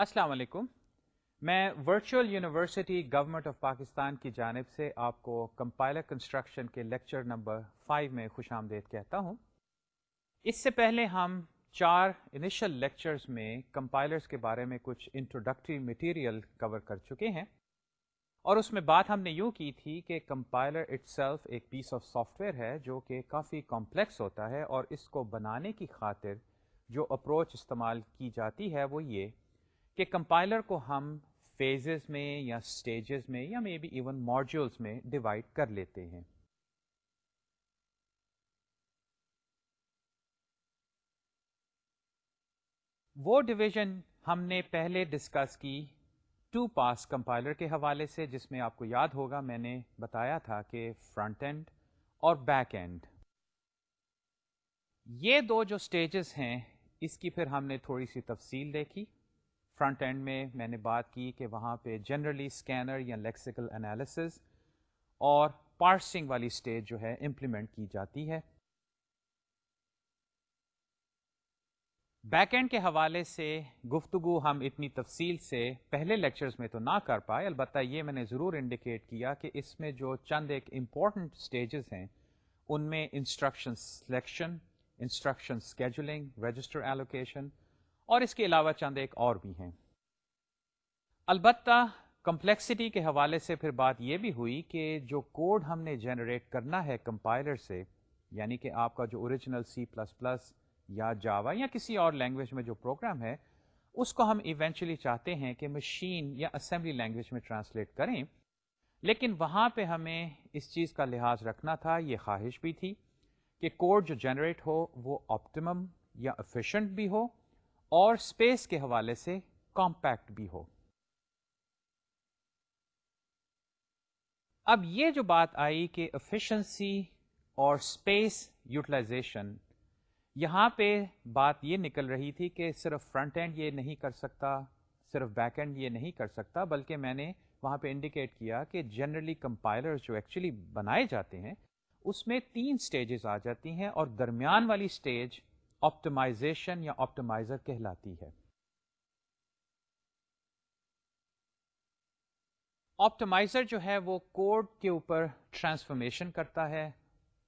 السلام علیکم۔ میں virtual university government of Pakistan کی جانب سے آپ کو کمپائلر کنسٹرکشن کے لیکچر نمبر 5 میں خوش آمدید کہتا ہوں۔ اس سے پہلے ہم چار انیشل لیکچرز میں کمپائلرز کے بارے میں کچھ انٹروڈکٹری مٹیریل کور کر چکے ہیں۔ اور اس میں بات ہم نے یوں کی تھی کہ کمپائلر اٹ سیلف ایک پیس آف سافٹ ویئر ہے جو کہ کافی کمپلیکس ہوتا ہے اور اس کو بنانے کی خاطر جو اپروچ استعمال کی جاتی ہے وہ یہ کہ کمپائلر کو ہم فیزز میں یا اسٹیجز میں یا مے بی ایون ماڈیولس میں ڈیوائڈ کر لیتے ہیں۔ وہ ڈویژن ہم نے پہلے ڈسکس کی ٹو پاس کمپائلر کے حوالے سے، جس میں آپ کو یاد ہوگا، میں نے بتایا تھا کہ فرنٹ اینڈ اور بیک اینڈ یہ دو جو سٹیجز ہیں، اس کی پھر ہم نے تھوڑی سی تفصیل دیکھی۔ فرنٹ اینڈ میں میں نے بات کی کہ وہاں پہ جنرلی اسکینر یا لیکسیکل انالیسز اور پارسنگ والی اسٹیج جو ہے امپلیمنٹ کی جاتی ہے۔ بیک اینڈ کے حوالے سے گفتگو ہم اتنی تفصیل سے پہلے لیکچرز میں تو نہ کر پائے، البتہ یہ میں نے ضرور انڈیکیٹ کیا کہ اس میں جو چند ایک امپورٹنٹ اسٹیجز ہیں، ان میں instruction selection, instruction scheduling register allocation اور اس کے علاوہ چند ایک اور بھی ہیں۔ البتہ کمپلیکسٹی کے حوالے سے پھر بات یہ بھی ہوئی کہ جو کوڈ ہم نے جنریٹ کرنا ہے کمپائلر سے یعنی کہ آپ کا جو اوریجنل سی پلس پلس یا جاوا یا کسی اور لینگویج میں جو پروگرام ہے، اس کو ہم ایونچولی چاہتے ہیں کہ مشین یا اسمبلی لینگویج میں ٹرانسلیٹ کریں۔ لیکن وہاں پہ ہمیں اس چیز کا لحاظ رکھنا تھا، یہ خواہش بھی تھی کہ کوڈ جو جنریٹ ہو وہ آپٹیمم یا افیشینٹ بھی ہو۔ اور اسپیس کے حوالے سے کمپیکٹ بھی ہو۔ اب یہ جو بات آئی کہ افیشنسی اور اسپیس یوٹیلائزیشن یہاں پہ بات یہ نکل رہی تھی کہ صرف فرنٹ اینڈ یہ نہیں کر سکتا، صرف بیک اینڈ یہ نہیں کر سکتا، بلکہ میں نے وہاں پہ انڈیکیٹ کیا کہ جنرلی کمپائلر جو ایکچولی بنائے جاتے ہیں، اس میں تین سٹیجز آ جاتی ہیں اور درمیان والی سٹیج آپٹمائزیشن یا آپٹمائزر کہلاتی ہے۔ آپٹمائزر جو ہے وہ کوڈ کے اوپر ٹرانسفارمیشن کرتا ہے۔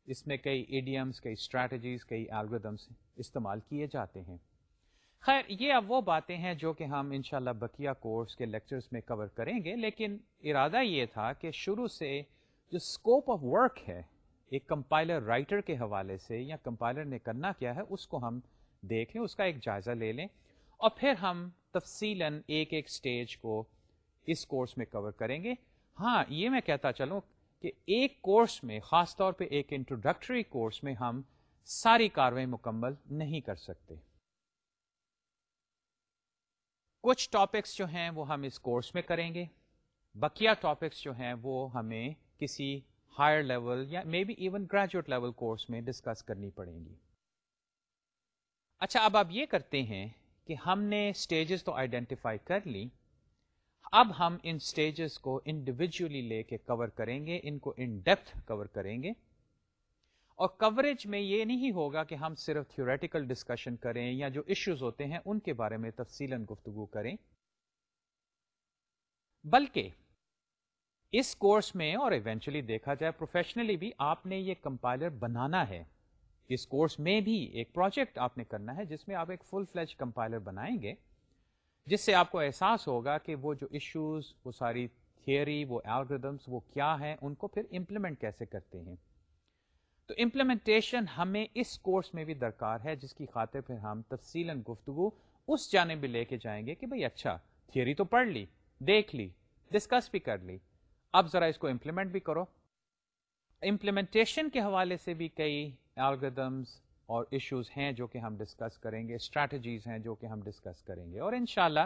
اس میں کئی ایڈیمس کئی اسٹریٹجیز کئی الگریدمس استعمال کیے جاتے ہیں۔ خیر، یہ اب وہ باتیں ہیں جو کہ ہم انشاءاللہ شاء بکیا کورس کے لیکچرز میں کور کریں گے، لیکن ارادہ یہ تھا کہ شروع سے جو اسکوپ آف ورک ہے ایک کمپائلر رائٹر کے حوالے سے یا کمپائلر نے کرنا کیا ہے، اس کو ہم دیکھ لیں، اس کا ایک جائزہ لے لیں اور پھر ہم تفصیل ایک ایک سٹیج کو اس کورس میں کور کریں گے۔ ہاں یہ میں کہتا چلوں کہ ایک کورس میں، خاص طور پہ ایک انٹروڈکٹری کورس میں ہم ساری کاروائی مکمل نہیں کر سکتے۔ کچھ ٹاپکس جو ہیں وہ ہم اس کورس میں کریں گے۔ بکیا ٹاپکس جو ہیں وہ ہمیں کسی ہائر لیول یا may be even graduate level course میں ڈسکس کرنی پڑیں گی۔ اچھا اب آپ یہ کرتے ہیں کہ ہم نے اسٹیجز تو آئیڈینٹیفائی کر لی۔ اب ہم ان سٹیجز کو انڈیویجلی لے کے کور کریں گے، ان کو ان ڈیپتھ کور کریں گے۔ اور کوریج میں یہ نہیں ہوگا کہ ہم صرف تھیوریٹیکل ڈسکشن کریں یا جو ایشوز ہوتے ہیں ان کے بارے میں تفصیل گفتگو کریں۔ بلکہ اس کورس میں اور ایونچولی دیکھا جائے پروفیشنلی بھی آپ نے یہ کمپائلر بنانا ہے۔ اس کورس میں بھی ایک پروجیکٹ آپ نے کرنا ہے جس میں آپ ایک فل فلیج کمپائلر بنائیں گے۔ جس سے آپ کو احساس ہوگا کہ وہ جو ایشوز وہ ساری تھیئری وہ الگریدمس وہ کیا ہیں، ان کو پھر امپلیمنٹ کیسے کرتے ہیں۔ تو امپلیمنٹیشن ہمیں اس کورس میں بھی درکار ہے، جس کی خاطر پھر ہم تفصیل گفتگو اس جانے بھی لے کے جائیں گے کہ بھئی اچھا تھیوری تو پڑھ لی، دیکھ لی ڈسکس بھی کر لی۔ اب ذرا اس کو امپلیمنٹ بھی کرو۔ امپلیمنٹیشن کے حوالے سے بھی کئی الگریدمس اور ایشوز ہیں جو کہ ہم ڈسکس کریں گے اسٹریٹجیز ہیں جو کہ ہم ڈسکس کریں گے۔ اور انشاءاللہ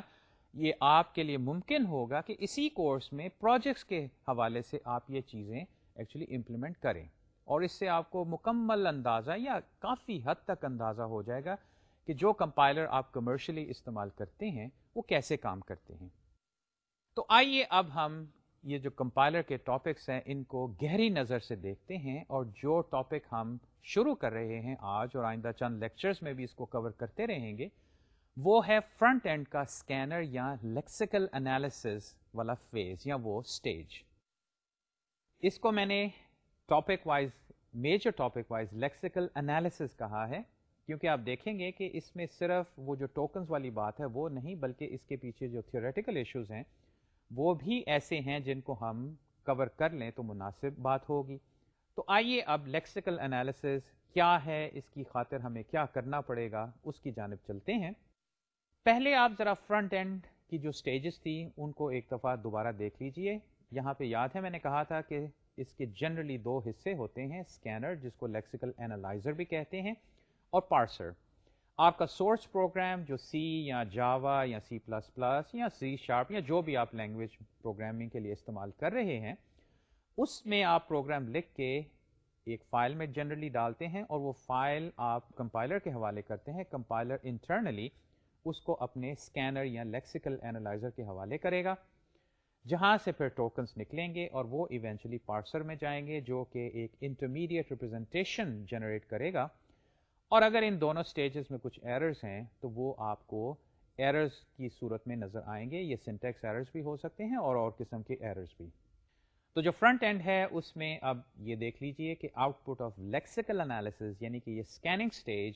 یہ آپ کے لیے ممکن ہوگا کہ اسی کورس میں پروجیکٹس کے حوالے سے آپ یہ چیزیں ایکچولی امپلیمنٹ کریں۔ اور اس سے آپ کو مکمل اندازہ یا کافی حد تک اندازہ ہو جائے گا کہ جو کمپائلر آپ کمرشلی استعمال کرتے ہیں، وہ کیسے کام کرتے ہیں۔ تو آئیے اب ہم یہ جو کمپائلر کے ٹاپکس ہیں، ان کو گہری نظر سے دیکھتے ہیں اور جو ٹاپک ہم شروع کر رہے ہیں آج اور آئندہ چند لیکچرز میں بھی اس کو کور کرتے رہیں گے، وہ ہے فرنٹ اینڈ کا اسکینر یا لیکسیکل انالیسز والا فیز یا وہ اسٹیج اس کو میں نے topic wise, major topic wise lexical analysis کہا ہے، کیونکہ آپ دیکھیں گے کہ اس میں صرف وہ جو ٹوکنز والی بات ہے وہ نہیں، بلکہ اس کے پیچھے جو تھیوریٹیکل ایشوز ہیں وہ بھی ایسے ہیں جن کو ہم کور کر لیں تو مناسب بات ہوگی۔ تو آئیے اب لیکسیکل انالیسز کیا ہے؟ اس کی خاطر ہمیں کیا کرنا پڑے گا؟ اس کی جانب چلتے ہیں۔ پہلے آپ ذرا فرنٹ اینڈ کی جو سٹیجز تھی ان کو ایک دفعہ دوبارہ دیکھ لیجیے۔ یہاں پہ یاد ہے، میں نے کہا تھا کہ اس کے جنرلی دو حصے ہوتے ہیں اسکینر جس کو لیکسیکل اینالائزر بھی کہتے ہیں، اور پارسر آپ کا سورس پروگرام جو سی یا جاوا یا سی پلس پلس یا سی شارپ یا جو بھی آپ لینگویج پروگرامنگ کے لیے استعمال کر رہے ہیں، اس میں آپ پروگرام لکھ کے ایک فائل میں جنرلی ڈالتے ہیں اور وہ فائل آپ کمپائلر کے حوالے کرتے ہیں۔ کمپائلر انٹرنلی اس کو اپنے اسکینر یا لیکسیکل اینالائزر کے حوالے کرے گا، جہاں سے پھر ٹوکنس نکلیں گے اور وہ ایونچولی پارسر میں جائیں گے، جو کہ ایک انٹرمیڈیٹ ریپرزنٹیشن جنریٹ کرے گا۔ اور اگر ان دونوں سٹیجز میں کچھ ایررز ہیں، تو وہ آپ کو ایررز کی صورت میں نظر آئیں گے۔ یہ سنٹیکس ایررز بھی ہو سکتے ہیں اور اور قسم کے ایررز بھی۔ تو جو فرنٹ اینڈ ہے، اس میں اب یہ دیکھ لیجیے کہ output of lexical analysis یعنی کہ یہ scanning stage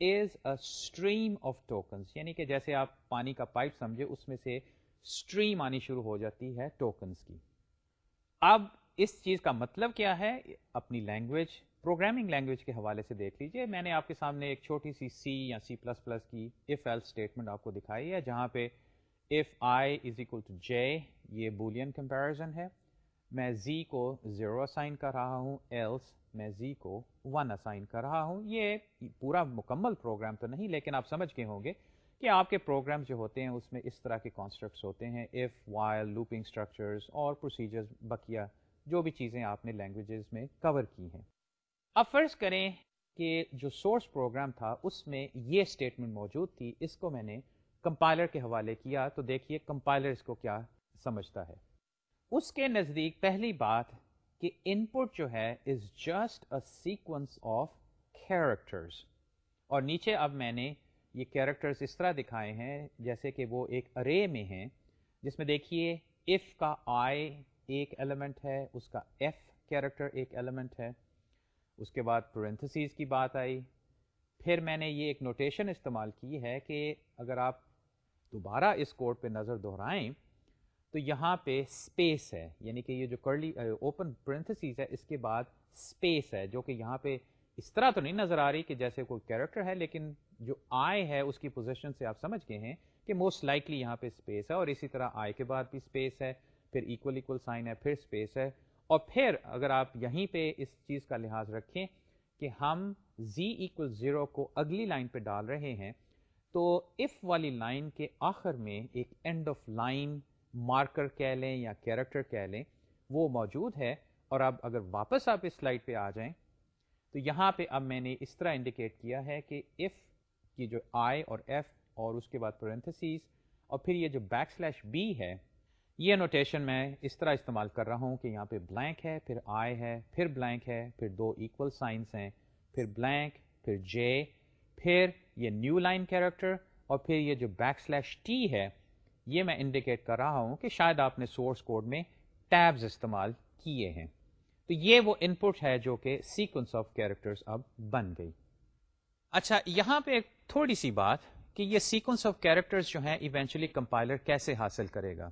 is a stream of tokens یعنی کہ جیسے آپ پانی کا پائپ سمجھے، اس میں سے اسٹریم آنی شروع ہو جاتی ہے ٹوکنس کی۔ اب اس چیز کا مطلب کیا ہے؟ اپنی لینگویج پروگرامنگ لینگویج کے حوالے سے دیکھ لیجیے۔ میں نے آپ کے سامنے ایک چھوٹی سی سی یا سی پلس پلس کی اف ایل اسٹیٹمنٹ آپ کو دکھائی ہے، جہاں پہ if I is equal to J یہ بولین کمپیرزن ہے۔ میں زی کو زیرو اسائن کر رہا ہوں ایلس میں زی کو ون اسائن کر رہا ہوں۔ یہ پورا مکمل پروگرام تو نہیں، لیکن آپ سمجھ کے ہوں گے کہ آپ کے پروگرام جو ہوتے ہیں، اس میں اس طرح کے کانسٹرکٹس ہوتے ہیں۔ ایف وائل لوپنگ اسٹرکچرز اور پروسیجرز بقیہ جو بھی چیزیں آپ نے لینگویجز میں کور کی ہیں۔ اب فرض کریں کہ جو سورس پروگرام تھا، اس میں یہ اسٹیٹمنٹ موجود تھی، اس کو میں نے کمپائلر کے حوالے کیا تو دیکھیے کمپائلر اس کو کیا سمجھتا ہے۔ اس کے نزدیک پہلی بات کہ ان پٹ جو ہے is just a sequence of characters اور نیچے اب میں نے یہ کیریکٹرز اس طرح دکھائے ہیں جیسے کہ وہ ایک ارے میں ہیں، جس میں دیکھیے ایف کا آئی ایک ایلیمنٹ ہے، اس کا ایف کیریکٹر ایک ایلیمنٹ ہے۔ اس کے بعد پرنتھسیز کی بات آئی۔ پھر میں نے یہ ایک نوٹیشن استعمال کی ہے کہ اگر آپ دوبارہ اس کوڈ پہ نظر دہرائیں، تو یہاں پہ اسپیس ہے۔ یعنی کہ یہ جو کرلی اوپن پرنتھسیز ہے، اس کے بعد اسپیس ہے، جو کہ یہاں پہ اس طرح تو نہیں نظر آ رہی کہ جیسے کوئی کیریکٹر ہے، لیکن جو آئی ہے، اس کی پوزیشن سے آپ سمجھ گئے ہیں کہ موسٹ لائکلی یہاں پہ اسپیس ہے اور اسی طرح آئی کے بعد بھی اسپیس ہے، پھر ایکول ایکول سائن ہے، پھر اسپیس ہے۔ اور پھر اگر آپ یہیں پہ اس چیز کا لحاظ رکھیں کہ ہم زی ایکول زیرو کو اگلی لائن پہ ڈال رہے ہیں، تو اف والی لائن کے آخر میں ایک اینڈ آف لائن مارکر کہہ لیں یا کیریکٹر کہہ لیں، وہ موجود ہے۔ اور اب اگر واپس آپ اس سلائڈ پہ آ جائیں، تو یہاں پہ اب میں نے اس طرح انڈیکیٹ کیا ہے کہ اف کی جو آئی اور ایف اور اس کے بعد پرنتھسیز اور پھر یہ جو بیک سلیش بی ہے یہ نوٹیشن میں اس طرح استعمال کر رہا ہوں کہ یہاں پہ بلینک ہے، پھر آئی ہے، پھر بلینک ہے، پھر دو ایکول سائنس ہیں، پھر بلینک پھر جے پھر یہ نیو لائن کیریکٹر اور پھر یہ جو بیک سلیش ٹی ہے، یہ میں انڈیکیٹ کر رہا ہوں کہ شاید آپ نے سورس کوڈ میں ٹیبز استعمال کیے ہیں۔ تو یہ وہ ان پٹ ہے جو کہ سیکوینس آف کیریکٹرز اب بن گئی۔ اچھا یہاں پہ ایک تھوڑی سی بات کہ یہ سیکوینس آف کیریکٹرز جو ہیں ایونچولی کمپائلر کیسے حاصل کرے گا؟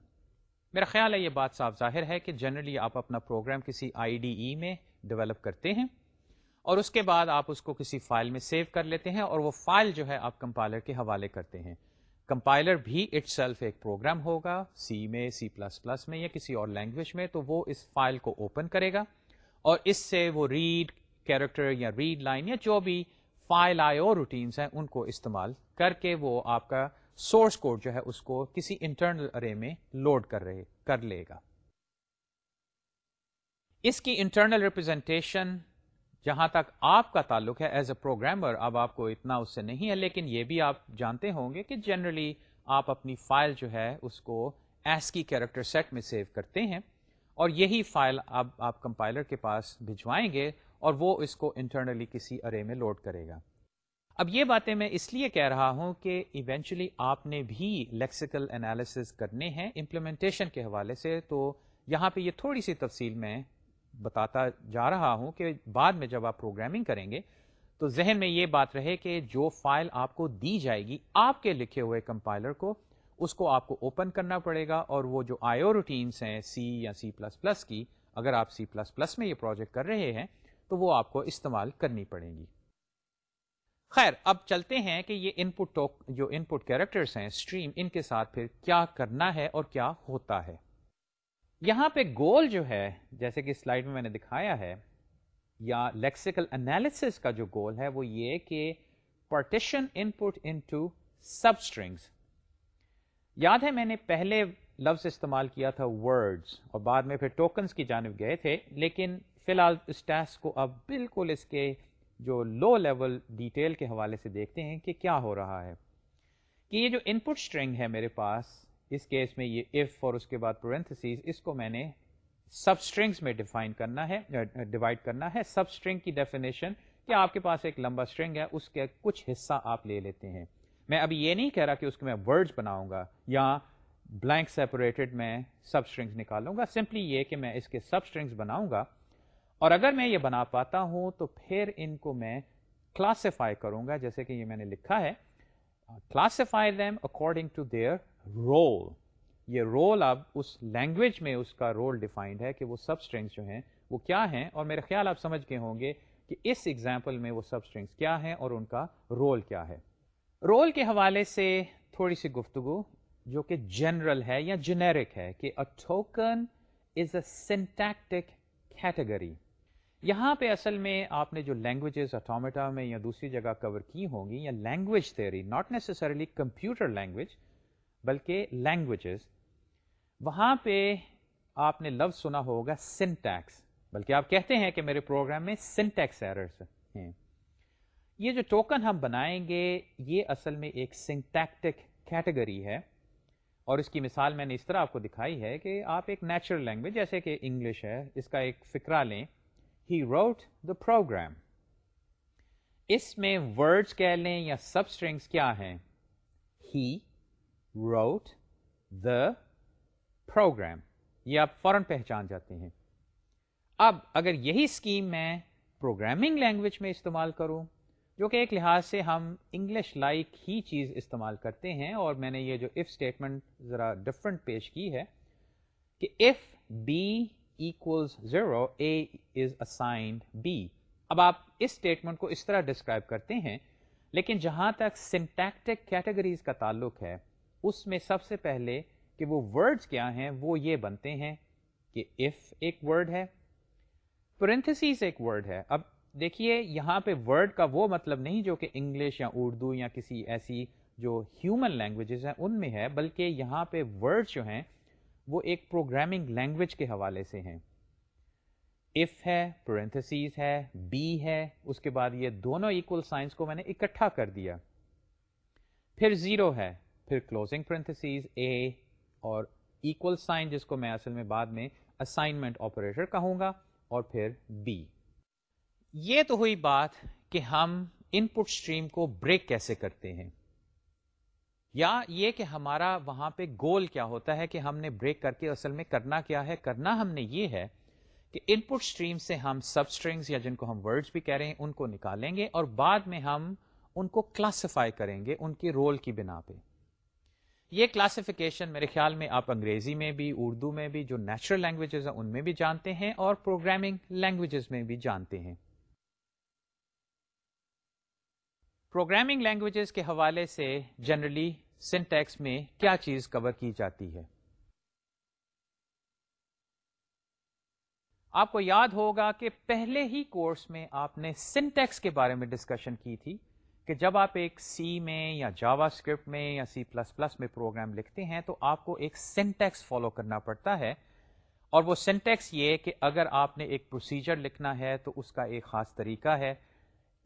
میرا خیال ہے یہ بات صاف ظاہر ہے کہ جنرلی آپ اپنا پروگرام کسی آئی ڈی ای میں ڈیولپ کرتے ہیں اور اس کے بعد آپ اس کو کسی فائل میں سیو کر لیتے ہیں اور وہ فائل جو ہے آپ کمپائلر کے حوالے کرتے ہیں۔ کمپائلر بھی اٹ سیلف ایک پروگرام ہوگا سی میں سی پلس پلس میں یا کسی اور لینگویج میں، تو وہ اس فائل کو اوپن کرے گا اور اس سے وہ ریڈ کیریکٹر یا ریڈ لائن یا جو بھی فائل آئے اور روٹینس ہیں، ان کو استعمال کر کے وہ آپ کا سورس کوڈ جو ہے اس کو کسی انٹرنل ارے میں لوڈ کر رہے کر لے گا۔ اس کی انٹرنل ریپرزینٹیشن جہاں تک آپ کا تعلق ہے ایز اے پروگرامر اب آپ کو اتنا اس سے نہیں ہے، لیکن یہ بھی آپ جانتے ہوں گے کہ جنرلی آپ اپنی فائل جو ہے اس کو ایس کی کیریکٹر سیٹ میں سیو کرتے ہیں اور یہی فائل اب آپ کمپائلر کے پاس بھجوائیں گے اور وہ اس کو انٹرنلی کسی ارے میں لوڈ کرے گا۔ اب یہ باتیں میں اس لیے کہہ رہا ہوں کہ ایونچولی آپ نے بھی لیکسیکل انالیسز کرنے ہیں امپلیمنٹیشن کے حوالے سے، تو یہاں پہ یہ تھوڑی سی تفصیل میں بتاتا جا رہا ہوں کہ بعد میں جب آپ پروگرامنگ کریں گے، تو ذہن میں یہ بات رہے کہ جو فائل آپ کو دی جائے گی، آپ کے لکھے ہوئے کمپائلر کو، اس کو آپ کو اوپن کرنا پڑے گا اور وہ جو آئیو روٹینس ہیں سی یا سی پلس پلس کی، اگر آپ سی پلس پلس میں یہ پروجیکٹ کر رہے ہیں، تو وہ آپ کو استعمال کرنی پڑیں گی۔ خیر، اب چلتے ہیں کہ یہ ان پٹ جو ان پٹ کیریکٹرس ہیں اسٹریم ان کے ساتھ پھر کیا کرنا ہے اور کیا ہوتا ہے۔ یہاں پہ گول جو ہے، جیسے کہ سلائڈ میں میں نے دکھایا ہے، یا لیکسیکل انالیس کا جو گول ہے، وہ یہ کہ partition input into substrings یاد ہے، میں نے پہلے لفظ استعمال کیا تھا ورڈز اور بعد میں پھر ٹوکنس کی جانب گئے تھے، لیکن فی الحال اس ٹیسٹ کو اب بالکل اس کے جو لو لیول ڈیٹیل کے حوالے سے دیکھتے ہیں کہ کیا ہو رہا ہے۔ کہ یہ جو ان پٹ اسٹرنگ ہے میرے پاس، اس کیس میں یہ اف اور اس کے بعد پرنتھسیز اس کو میں نے سب اسٹرنگس میں ڈیفائن کرنا ہے ڈیوائڈ کرنا ہے۔ سب اسٹرنگ کی ڈیفینیشن کہ آپ کے پاس ایک لمبا اسٹرنگ ہے، اس کے کچھ حصہ آپ لے لیتے ہیں۔ میں ابھی یہ نہیں کہہ رہا کہ اس کو میں ورڈز بناؤں گا یا بلینک سیپریٹڈ میں سب اسٹرنگس نکالوں گا سمپلی یہ کہ میں اس کے سب اسٹرنگس بناؤں گا اور اگر میں یہ بنا پاتا ہوں تو پھر ان کو میں کلاسیفائی کروں گا، جیسے کہ یہ میں نے لکھا ہے۔ Classify them according to their role یہ رول اب اس لینگویج میں اس کا رول ڈیفائنڈ ہے کہ وہ سب اسٹرنگس جو ہیں وہ کیا ہیں۔ اور میرے خیال آپ سمجھ کے ہوں گے کہ اس ایگزامپل میں وہ سب اسٹرنگس کیا ہیں اور ان کا رول کیا ہے۔ رول کے حوالے سے تھوڑی سی گفتگو جو کہ جنرل ہے یا جنیرک ہے کہ token is a syntactic category یہاں پہ اصل میں آپ نے جو لینگویجز اٹومیٹا میں یا دوسری جگہ کور کی ہوں گی یا language theory not necessarily computer language بلکہ لینگویجز وہاں پہ آپ نے لفظ سنا ہوگا سنٹیکس بلکہ آپ کہتے ہیں کہ میرے پروگرام میں سنٹیکس ایررز ہیں. یہ جو ٹوکن ہم بنائیں گے، یہ اصل میں ایک سنٹیکٹک کیٹیگری ہے. اور اس کی مثال میں نے اس طرح آپ کو دکھائی ہے کہ آپ ایک نیچرل لینگویج جیسے کہ انگلش ہے، اس کا ایک فکرہ لیں. ہی روٹ دا پروگرام اس میں ورڈس کہہ لیں یا سب اسٹرنگس کیا ہیں? ہی روٹ دا پروگرام یہ آپ فوراً پہچان جاتے ہیں۔ اب اگر یہی اسکیم میں پروگرامنگ لینگویج میں استعمال کروں جو کہ ایک لحاظ سے ہم انگلش لائک ہی چیز استعمال کرتے ہیں اور میں نے یہ جو اف اسٹیٹمنٹ ذرا ڈفرنٹ پیش کی ہے کہ if B equals 0 A is assigned B. اب آپ اس اسٹیٹمنٹ کو اس طرح ڈسکرائب کرتے ہیں، لیکن جہاں تک سنٹیکٹک کیٹیگریز کا تعلق ہے، اس میں سب سے پہلے کہ وہ ورڈز کیا ہیں، وہ یہ بنتے ہیں کہ اف ایک ورڈ ہے پرنتھسیز ایک ورڈ ہے۔ اب دیکھیے، یہاں پہ ورڈ کا وہ مطلب نہیں جو کہ انگلش یا اردو یا کسی ایسی جو ہیومن لینگویجز ہیں، ان میں ہے، بلکہ یہاں پہ ورڈ جو ہیں وہ ایک پروگرامنگ لینگویج کے حوالے سے ہیں۔ اف ہے پرنتھسیز ہے بی ہے، اس کے بعد یہ دونوں ایکول سائنس کو میں نے اکٹھا کر دیا۔ پھر زیرو ہے، پھر کلوزنگ پرنتھسیز اے اور ایکول سائن جس کو میں اصل میں بعد میں اسائنمنٹ آپریٹر کہوں گا، اور پھر بی یہ تو ہوئی بات کہ ہم ان پٹ اسٹریم کو بریک کیسے کرتے ہیں۔ یا یہ کہ ہمارا وہاں پہ گول کیا ہوتا ہے کہ ہم نے بریک کر کے اصل میں کرنا کیا ہے، کرنا ہم نے یہ ہے کہ ان پٹ اسٹریم سے ہم سب اسٹرنگس یا جن کو ہم ورڈز بھی کہہ رہے ہیں، ان کو نکالیں گے اور بعد میں ہم ان کو کلاسیفائی کریں گے ان کے رول کی بنا پہ۔ یہ کلاسیفیکیشن میرے خیال میں آپ انگریزی میں بھی، اردو میں بھی، جو نیچرل لینگویجز ہیں، ان میں بھی جانتے ہیں اور پروگرامنگ لینگویجز میں بھی جانتے ہیں۔ پروگرامنگ لینگویجز کے حوالے سے جنرلی سنٹیکس میں کیا چیز کور کی جاتی ہے؟ آپ کو یاد ہوگا کہ پہلے ہی کورس میں آپ نے سنٹیکس کے بارے میں ڈسکشن کی تھی کہ جب آپ ایک سی میں یا جاوا اسکرپٹ میں یا سی پلس پلس میں پروگرام لکھتے ہیں تو آپ کو ایک سنٹیکس فالو کرنا پڑتا ہے اور وہ سنٹیکس یہ کہ اگر آپ نے ایک پروسیجر لکھنا ہے تو اس کا ایک خاص طریقہ ہے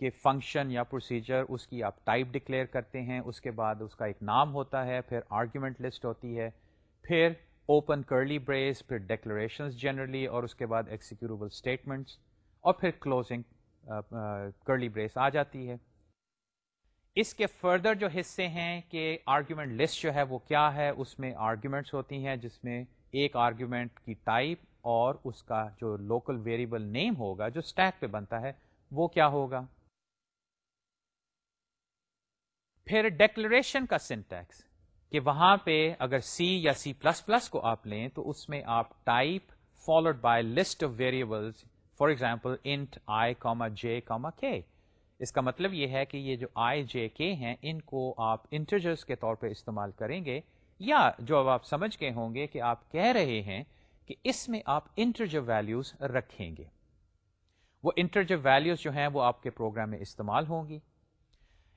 کہ فنکشن یا پروسیجر اس کی آپ ٹائپ ڈکلیئر کرتے ہیں، اس کے بعد اس کا ایک نام ہوتا ہے، پھر آرگیومنٹ لسٹ ہوتی ہے، پھر اوپن کرلی بریس پھر ڈیکلریشنز جنرلی اور اس کے بعد ایکسیکیوربل اسٹیٹمنٹس اور پھر کلوزنگ کرلی بریس آ جاتی ہے۔ اس کے فردر جو حصے ہیں کہ آرگیومنٹ لسٹ جو ہے وہ کیا ہے، اس میں آرگیومنٹس ہوتی ہیں، جس میں ایک آرگیومنٹ کی ٹائپ اور اس کا جو لوکل ویریبل نیم ہوگا، جو اسٹیک پہ بنتا ہے، وہ کیا ہوگا؟ پھر ڈیکلریشن کا سنٹیکس کہ وہاں پہ اگر سی یا سی پلس پلس کو آپ لیں تو اس میں آپ type followed by list of variable for example int I comma J comma K اس کا مطلب یہ ہے کہ یہ جو آئی جے کے ہیں، ان کو آپ انٹرجرس کے طور پہ استعمال کریں گے، یا جو اب آپ سمجھ کے ہوں گے کہ آپ کہہ رہے ہیں کہ اس میں آپ انٹرجر ویلیوز رکھیں گے۔ وہ انٹرجر ویلیوز جو ہیں، وہ آپ کے پروگرام میں استعمال ہوں گی۔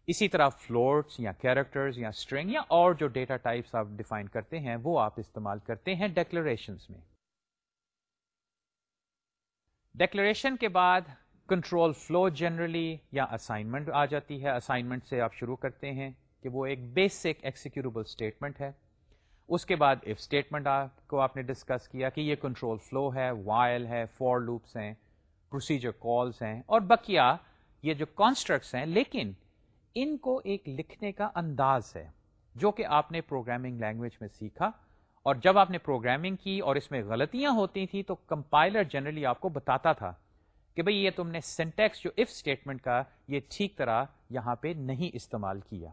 اسی طرح فلورٹس یا کیریکٹرز یا اسٹرنگ یا اور جو ڈیٹا ٹائپس آپ ڈیفائن کرتے ہیں، وہ آپ استعمال کرتے ہیں ڈیکلریشنس میں۔ ڈیکلریشن کے بعد کنٹرول فلو جنرلی یا اسائنمنٹ آ جاتی ہے۔ اسائنمنٹ سے آپ شروع کرتے ہیں کہ وہ ایک بیسک ایکسیکیوربل اسٹیٹمنٹ ہے۔ اس کے بعد اف اسٹیٹمنٹ آپ کو آپ نے ڈسکس کیا کہ یہ کنٹرول فلو ہے وائل ہے فور لوپس ہیں پروسیجر کالس ہیں اور بکیا یہ جو کانسٹرکٹس ہیں، لیکن ان کو ایک لکھنے کا انداز ہے، جو کہ آپ نے پروگرامنگ لینگویج میں سیکھا۔ اور جب آپ نے پروگرامنگ کی اور اس میں غلطیاں ہوتی تھیں، تو کمپائلر جنرلی آپ کو بتاتا تھا کہ بھئی یہ تم نے سینٹیکس جو اف اسٹیٹمنٹ کا یہ ٹھیک طرح یہاں پہ نہیں استعمال کیا۔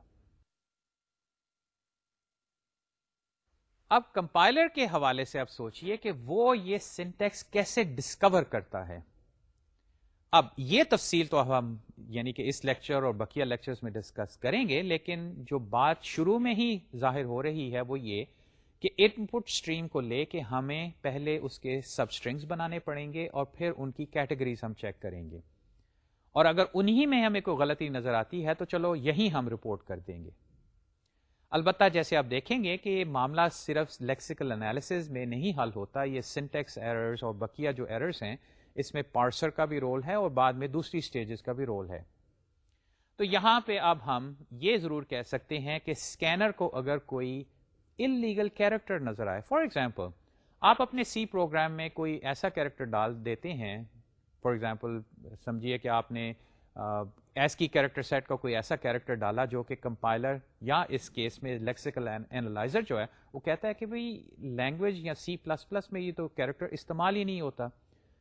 اب کمپائلر کے حوالے سے آپ سوچئے کہ وہ یہ سینٹیکس کیسے ڈسکور کرتا ہے۔ اب یہ تفصیل تو ہم یعنی کہ اس لیکچر اور بقیہ لیکچرز میں ڈسکس کریں گے، لیکن جو بات شروع میں ہی ظاہر ہو رہی ہے وہ یہ کہ ان پٹ اسٹریم کو لے کے ہمیں پہلے اس کے سب اسٹرنگس بنانے پڑیں گے اور پھر ان کی کیٹیگریز ہم چیک کریں گے۔ اور اگر انہی میں ہمیں کوئی غلطی نظر آتی ہے تو چلو یہی ہم رپورٹ کر دیں گے۔ البتہ جیسے آپ دیکھیں گے کہ یہ معاملہ صرف لیکسیکل انالیسز میں نہیں حل ہوتا، یہ سنٹیکس ایررز اور بقیہ جو ایررز ہیں اس میں پارسر کا بھی رول ہے اور بعد میں دوسری سٹیجز کا بھی رول ہے۔ تو یہاں پہ اب ہم یہ ضرور کہہ سکتے ہیں کہ اسکینر کو اگر کوئی ان لیگل کیریکٹر نظر آئے فار ایگزامپل آپ اپنے سی پروگرام میں کوئی ایسا کیریکٹر ڈال دیتے ہیں فار ایگزامپل سمجھیے کہ آپ نے ایس کی کیریکٹر سیٹ کا کوئی ایسا کیریکٹر ڈالا جو کہ کمپائلر یا اس کیس میں لیکسیکل اینالائزر جو ہے، وہ کہتا ہے کہ بھئی لینگویج یا سی پلس پلس میں یہ تو کیریکٹر استعمال ہی نہیں ہوتا۔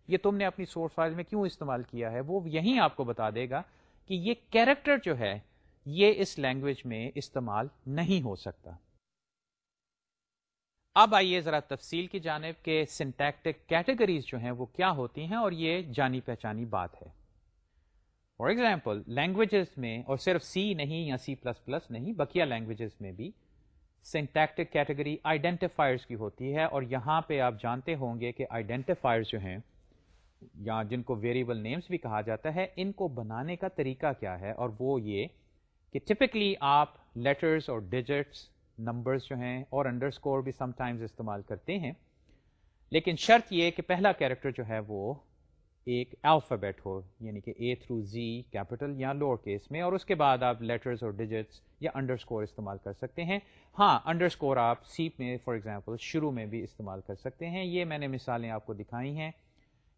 یہ تم نے اپنی سورس فائل میں کیوں استعمال کیا ہے؟ وہ یہیں آپ کو بتا دے گا کہ یہ کیریکٹر جو ہے، یہ اس لینگویج میں استعمال نہیں ہو سکتا۔ اب آئیے ذرا تفصیل کی جانب کہ سنٹیکٹک کیٹیگریز جو ہیں، وہ کیا ہوتی ہیں اور یہ جانی پہچانی بات ہے۔ فار ایگزامپل لینگویجز میں، اور صرف سی نہیں یا سی پلس پلس نہیں، بقیہ لینگویجز میں بھی سنٹیکٹک کیٹیگری آئیڈینٹیفائرز کی ہوتی ہے اور یہاں پہ آپ جانتے ہوں گے کہ آئیڈینٹیفائرز جو ہیں یا جن کو ویریبل نیمز بھی کہا جاتا ہے، ان کو بنانے کا طریقہ کیا ہے؟ اور وہ یہ کہ ٹپکلی آپ لیٹرز اور ڈیجٹس نمبرز جو ہیں اور انڈر اسکور بھی سم ٹائمز استعمال کرتے ہیں۔ لیکن شرط یہ کہ پہلا کیریکٹر جو ہے وہ ایک الفابیٹ ہو یعنی کہ اے تھرو زی کیپٹل یا لوور کیس میں، اور اس کے بعد آپ لیٹرز اور ڈیجٹس یا انڈر اسکور استعمال کر سکتے ہیں۔ ہاں انڈر اسکور آپ سی میں فار ایگزامپل شروع میں بھی استعمال کر سکتے ہیں۔ یہ میں نے مثالیں آپ کو دکھائی ہیں۔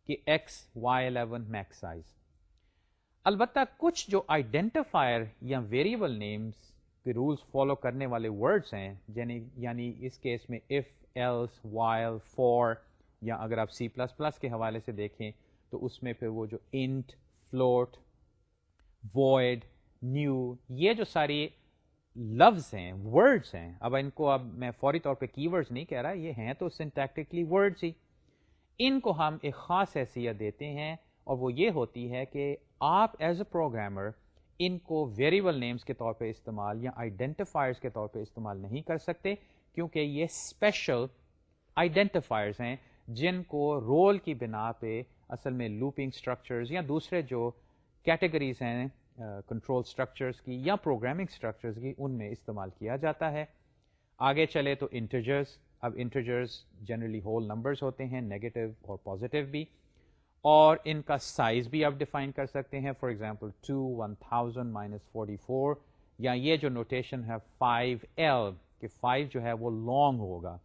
کہ X Y eleven max size البتہ کچھ جو آئیڈینٹیفائر یا ویریبل نیمس کے رولس فالو کرنے والے ورڈس ہیں یعنی یعنی اس کیس میں اف ایلس وائل فور یا اگر آپ سی پلس پلس کے حوالے سے دیکھیں، تو اس میں پھر وہ جو انٹ فلوٹ وائڈ نیو یہ جو ساری لفظ ہیں ورڈس ہیں۔ اب ان کو اب میں فوری طور پہ کی ورڈز نہیں کہہ رہا، یہ ہیں تو سنٹیکٹکلی ورڈس ہی۔ ان کو ہم ایک خاص حیثیت دیتے ہیں اور وہ یہ ہوتی ہے کہ آپ ایز اے پروگرامر ان کو ویریبل نیمز کے طور پہ استعمال یا آئیڈینٹیفائرز کے طور پہ استعمال نہیں کر سکتے کیونکہ یہ اسپیشل آئیڈینٹیفائرز ہیں جن کو رول کی بنا پہ اصل میں لوپنگ اسٹرکچرز یا دوسرے جو کیٹیگریز ہیں کنٹرول uh, اسٹرکچرز کی یا پروگرامنگ اسٹرکچرز کی ان میں استعمال کیا جاتا ہے۔ آگے چلے تو انٹرجرز اب انٹرجرز جنرلی ہول نمبرز ہوتے ہیں نیگیٹو اور پازیٹیو بھی۔ اور ان کا سائز بھی آپ ڈیفائن کر سکتے ہیں for example two one thousand minus forty four یا یہ جو نوٹیشن ہے فائیو ایل کہ فائیو جو ہے وہ لانگ ہوگا۔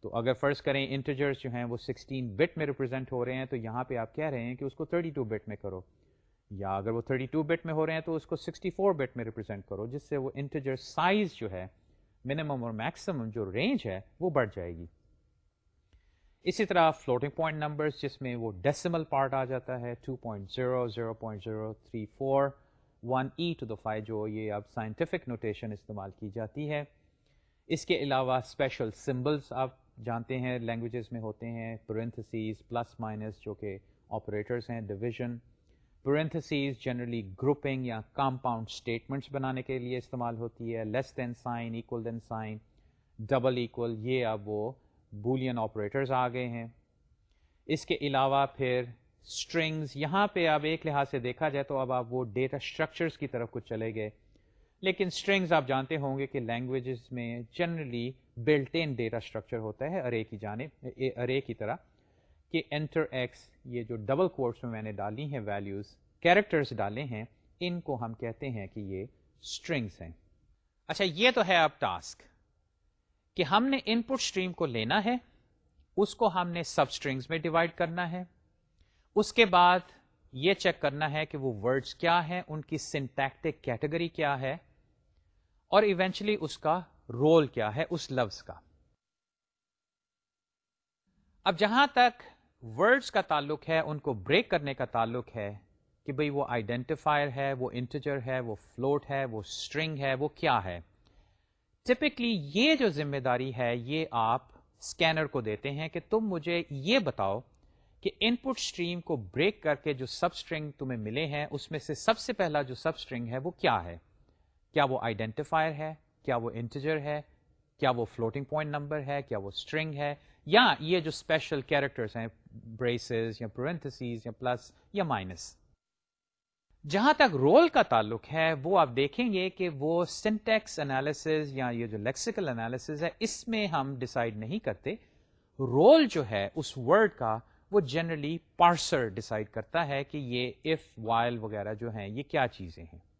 تو اگر فرض کریں انٹرجرز جو ہیں وہ سکسٹین بٹ میں ریپرزینٹ ہو رہے ہیں، تو یہاں پہ آپ کہہ رہے ہیں کہ اس کو تھرٹی ٹو بٹ میں کرو۔ یا اگر وہ 32 بٹ میں ہو رہے ہیں، تو اس کو 64 بٹ میں ریپرزینٹ کرو، جس سے وہ انٹیجر سائز جو ہے منیمم اور میکسیمم جو رینج ہے، وہ بڑھ جائے گی۔ اسی طرح فلوٹنگ پوائنٹ نمبرز جس میں وہ ڈیسیمل پارٹ آ جاتا ہے 2.0 0.034 1 ای ٹو دا فائیو جو یہ اب سائنٹیفک نوٹیشن استعمال کی جاتی ہے۔ اس کے علاوہ اسپیشل سمبلس آپ جانتے ہیں لینگویجز میں ہوتے ہیں پرنتھسیز پلس مائنس جو کہ آپریٹرس ہیں ڈویژن پرنتھسیز جنرلی گروپنگ یا کمپاؤنڈ اسٹیٹمنٹس بنانے کے لیے استعمال ہوتی ہے. Less than sign equal than sign double equal یہ اب وہ بولین آپریٹرز آ گئے ہیں. اس کے علاوہ پھر اسٹرنگز یہاں پہ اب ایک لحاظ سے دیکھا جائے تو اب آپ وہ ڈیٹا اسٹرکچرس کی طرف کچھ چلے گئے. لیکن اسٹرنگز آپ جانتے ہوں گے کہ لینگویجز میں generally built in data structure ہوتا ہے ارے کی جانب ارے کی طرح. کہ انٹر ایکس یہ جو ڈبل کورس میں میں نے ڈالی ہیں ویلیوز کیریکٹرس ڈالے ہیں، ان کو ہم کہتے ہیں کہ یہ اسٹرنگس ہیں۔ اچھا یہ تو ہے اب ٹاسک کہ ہم نے ان پٹ اسٹریم کو لینا ہے، اس کو ہم نے سب اسٹرنگس میں ڈیوائڈ کرنا ہے، اس کے بعد یہ چیک کرنا ہے کہ وہ ورڈس کیا ہیں، ان کی سنٹیکٹک کیٹیگری کیا ہے، اور ایونچلی اس کا رول کیا ہے، اس لفظ کا۔ اب جہاں تک ورڈس کا تعلق ہے، ان کو بریک کرنے کا تعلق ہے کہ بھئی وہ آئیڈینٹیفائر ہے، وہ انٹیجر ہے، وہ فلوٹ ہے، وہ اسٹرنگ ہے، وہ کیا ہے۔ ٹپکلی یہ جو ذمہ داری ہے، یہ آپ اسکینر کو دیتے ہیں کہ تم مجھے یہ بتاؤ کہ ان پٹ اسٹریم کو بریک کر کے جو سب اسٹرنگ تمہیں ملے ہیں، اس میں سے سب سے پہلا جو سب اسٹرنگ ہے، وہ کیا ہے؟ کیا وہ آئیڈینٹیفائر ہے؟ کیا وہ انٹیجر ہے؟ کیا وہ فلوٹنگ پوائنٹ نمبر ہے؟ کیا وہ اسٹرنگ ہے؟ یا یہ جو اسپیشل کیریکٹرس ہیں بریسز یا پرنتھسیز یا پلس یا مائنس جہاں تک رول کا تعلق ہے، وہ آپ دیکھیں گے کہ وہ سنٹیکس انالیسز یا یہ جو لیکسیکل انالیسز ہے، اس میں ہم ڈسائڈ نہیں کرتے۔ رول جو ہے، اس ورڈ کا، وہ جنرلی پارسر ڈسائڈ کرتا ہے کہ یہ اف وائل وغیرہ جو ہیں، یہ کیا چیزیں ہیں۔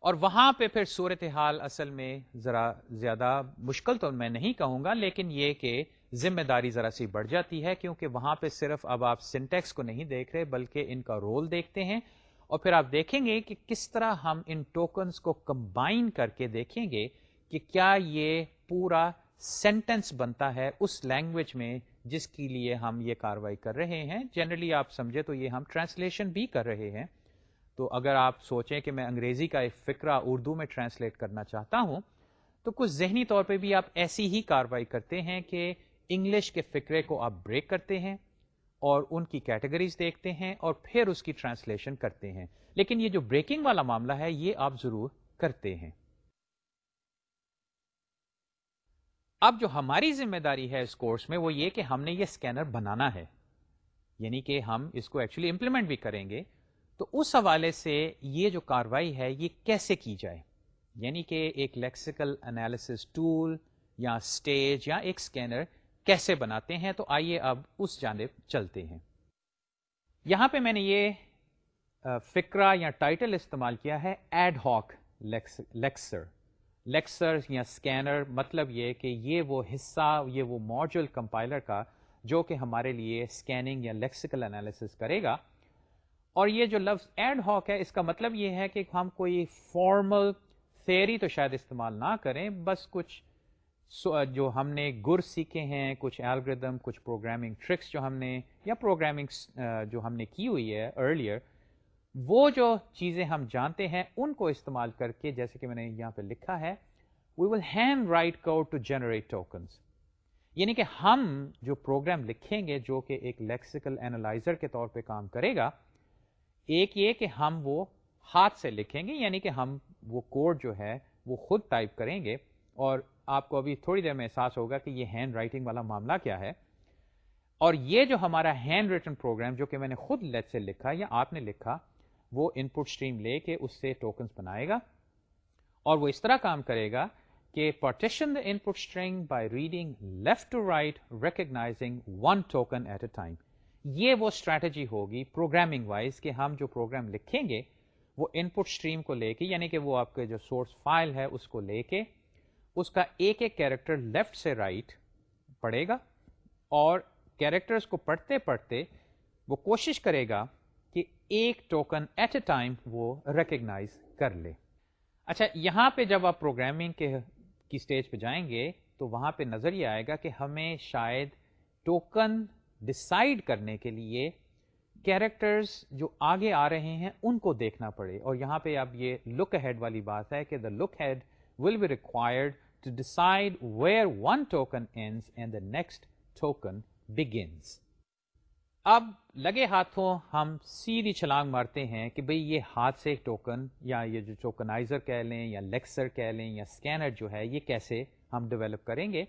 اور وہاں پہ پھر صورتحال اصل میں ذرا زیادہ مشکل تو میں نہیں کہوں گا، لیکن یہ کہ ذمہ داری ذرا سی بڑھ جاتی ہے کیونکہ وہاں پہ صرف اب آپ سنٹیکس کو نہیں دیکھ رہے بلکہ ان کا رول دیکھتے ہیں۔ اور پھر آپ دیکھیں گے کہ کس طرح ہم ان ٹوکنس کو کمبائن کر کے دیکھیں گے کہ کیا یہ پورا سینٹینس بنتا ہے اس لینگویج میں جس کے لیے ہم یہ کاروائی کر رہے ہیں۔ جنرلی آپ سمجھے تو یہ ہم ٹرانسلیشن بھی کر رہے ہیں۔ تو اگر آپ سوچیں کہ میں انگریزی کا ایک فکرہ اردو میں ٹرانسلیٹ کرنا چاہتا ہوں، تو کچھ ذہنی طور پہ بھی آپ ایسی ہی کاروائی کرتے ہیں کہ انگلش کے فکرے کو آپ بریک کرتے ہیں اور ان کی کیٹیگریز دیکھتے ہیں اور پھر اس کی ٹرانسلیشن کرتے ہیں۔ لیکن یہ جو بریکنگ والا معاملہ ہے، یہ آپ ضرور کرتے ہیں۔ اب جو ہماری ذمہ داری ہے اس کورس میں، وہ یہ کہ ہم نے یہ اسکینر بنانا ہے۔ یعنی کہ ہم اس کو ایکچولی امپلیمنٹ بھی کریں گے تو اس حوالے سے یہ جو کاروائی ہے، یہ کیسے کی جائے؟ یعنی کہ ایک لیکسیکل انالیس ٹول یا اسٹیج یا ایک اسکینر کیسے بناتے ہیں؟ تو آئیے اب اس جانب چلتے ہیں۔ یہاں پہ میں نے یہ فکرہ یا ٹائٹل استعمال کیا ہے ایڈ ہاک لیکسر لیکسر یا اسکینر مطلب یہ کہ یہ وہ حصہ، یہ وہ ماڈول کمپائلر کا جو کہ ہمارے لیے اسکیننگ یا لیکسیکل انالیسس کرے گا اور یہ جو لفظ ایڈ ہاک ہے، اس کا مطلب یہ ہے کہ ہم کوئی فارمل تھیری تو شاید استعمال نہ کریں، بس کچھ جو ہم نے گر سیکھے ہیں، کچھ الگریدم کچھ پروگرامنگ ٹرکس جو ہم نے، یا پروگرامنگ جو ہم نے کی ہوئی ہے ارلیئر وہ جو چیزیں ہم جانتے ہیں، ان کو استعمال کر کے، جیسے کہ میں نے یہاں پہ لکھا ہے we will hand write code to generate tokens یعنی کہ ہم جو پروگرام لکھیں گے، جو کہ ایک لیکسیکل اینالائزر کے طور پہ کام کرے گا ایک یہ کہ ہم وہ ہاتھ سے لکھیں گے یعنی کہ ہم وہ کوڈ جو ہے وہ خود ٹائپ کریں گے۔ اور آپ کو ابھی تھوڑی دیر میں احساس ہوگا کہ یہ ہینڈ رائٹنگ والا معاملہ کیا ہے۔ اور یہ جو ہمارا ہینڈ ریٹن پروگرام جو کہ میں نے خود لیٹ سے لکھا یا آپ نے لکھا، وہ ان پٹ اسٹریم لے کے اس سے ٹوکنس بنائے گا۔ اور وہ اس طرح کام کرے گا کہ partition the input string by reading left to right, recognising one token at a time. یہ وہ اسٹریٹجی ہوگی پروگرامنگ وائز کہ ہم جو پروگرام لکھیں گے وہ ان پٹ اسٹریم کو لے کے یعنی کہ وہ آپ کے جو سورس فائل ہے اس کو لے کے اس کا ایک ایک کیریکٹر لیفٹ سے رائٹ right پڑھے گا اور کیریکٹرز کو پڑھتے پڑھتے وہ کوشش کرے گا کہ ایک ٹوکن ایٹ اے ٹائم وہ ریکگنائز کر لے۔ اچھا یہاں پہ جب آپ پروگرامنگ کے کی اسٹیج پہ جائیں گے تو وہاں پہ نظر یہ آئے گا کہ ہمیں شاید ٹوکن ڈسائڈ کرنے کے لیے کیریکٹرز جو آگے آ رہے ہیں ان کو دیکھنا پڑے۔ اور یہاں پہ اب یہ لک ہیڈ والی بات ہے کہ the look ahead will be required to decide where one token end the next token begins اب لگے ہاتھوں ہم سیدھی چھلانگ مارتے ہیں کہ بھئی یہ ہاتھ سے ٹوکن یا یہ جو ٹوکنائزر کہہ لیں یا لیکسر کہہ لیں یا اسکینر جو ہے یہ کیسے ہم ڈیولپ کریں گے۔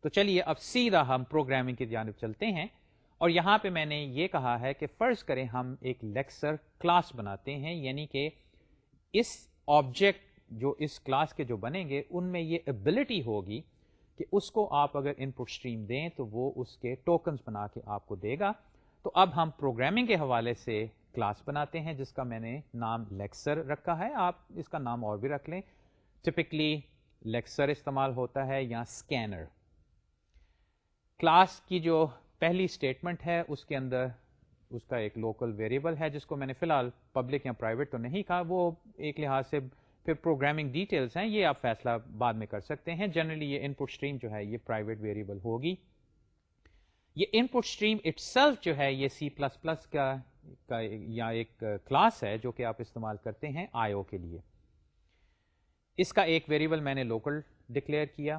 تو چلیے اب سیدھا ہم پروگرامنگ کی جانب چلتے ہیں۔ اور یہاں پہ میں نے یہ کہا ہے کہ فرض کریں ہم ایک لیکسر کلاس بناتے ہیں یعنی کہ اس آبجیکٹ جو اس کلاس کے جو بنیں گے، ان میں یہ ابلٹی ہوگی کہ اس کو آپ اگر ان پٹ اسٹریم دیں تو وہ اس کے ٹوکنز بنا کے آپ کو دے گا۔ تو اب ہم پروگرامنگ کے حوالے سے کلاس بناتے ہیں، جس کا میں نے نام لیکسر رکھا ہے۔ آپ اس کا نام اور بھی رکھ لیں۔ ٹپکلی لیکسر استعمال ہوتا ہے یا اسکینر کلاس کی جو پہلی اسٹیٹمنٹ ہے، اس کے اندر اس کا ایک لوکل ویریبل ہے، جس کو میں نے فی الحال پبلک یا پرائیویٹ تو نہیں کہا، وہ ایک لحاظ سے پھر پروگرامنگ ڈیٹیلس ہیں، یہ آپ فیصلہ بعد میں کر سکتے ہیں۔ جنرلی یہ ان پٹ اسٹریم جو ہے، یہ پرائیویٹ ویریبل ہوگی۔ یہ input stream itself جو ہے، یہ سی پلس پلس کا یا ایک کلاس ہے، جو کہ آپ استعمال کرتے ہیں آئی او کے لیے۔ اس کا ایک ویریبل میں نے لوکل ڈکلیئر کیا۔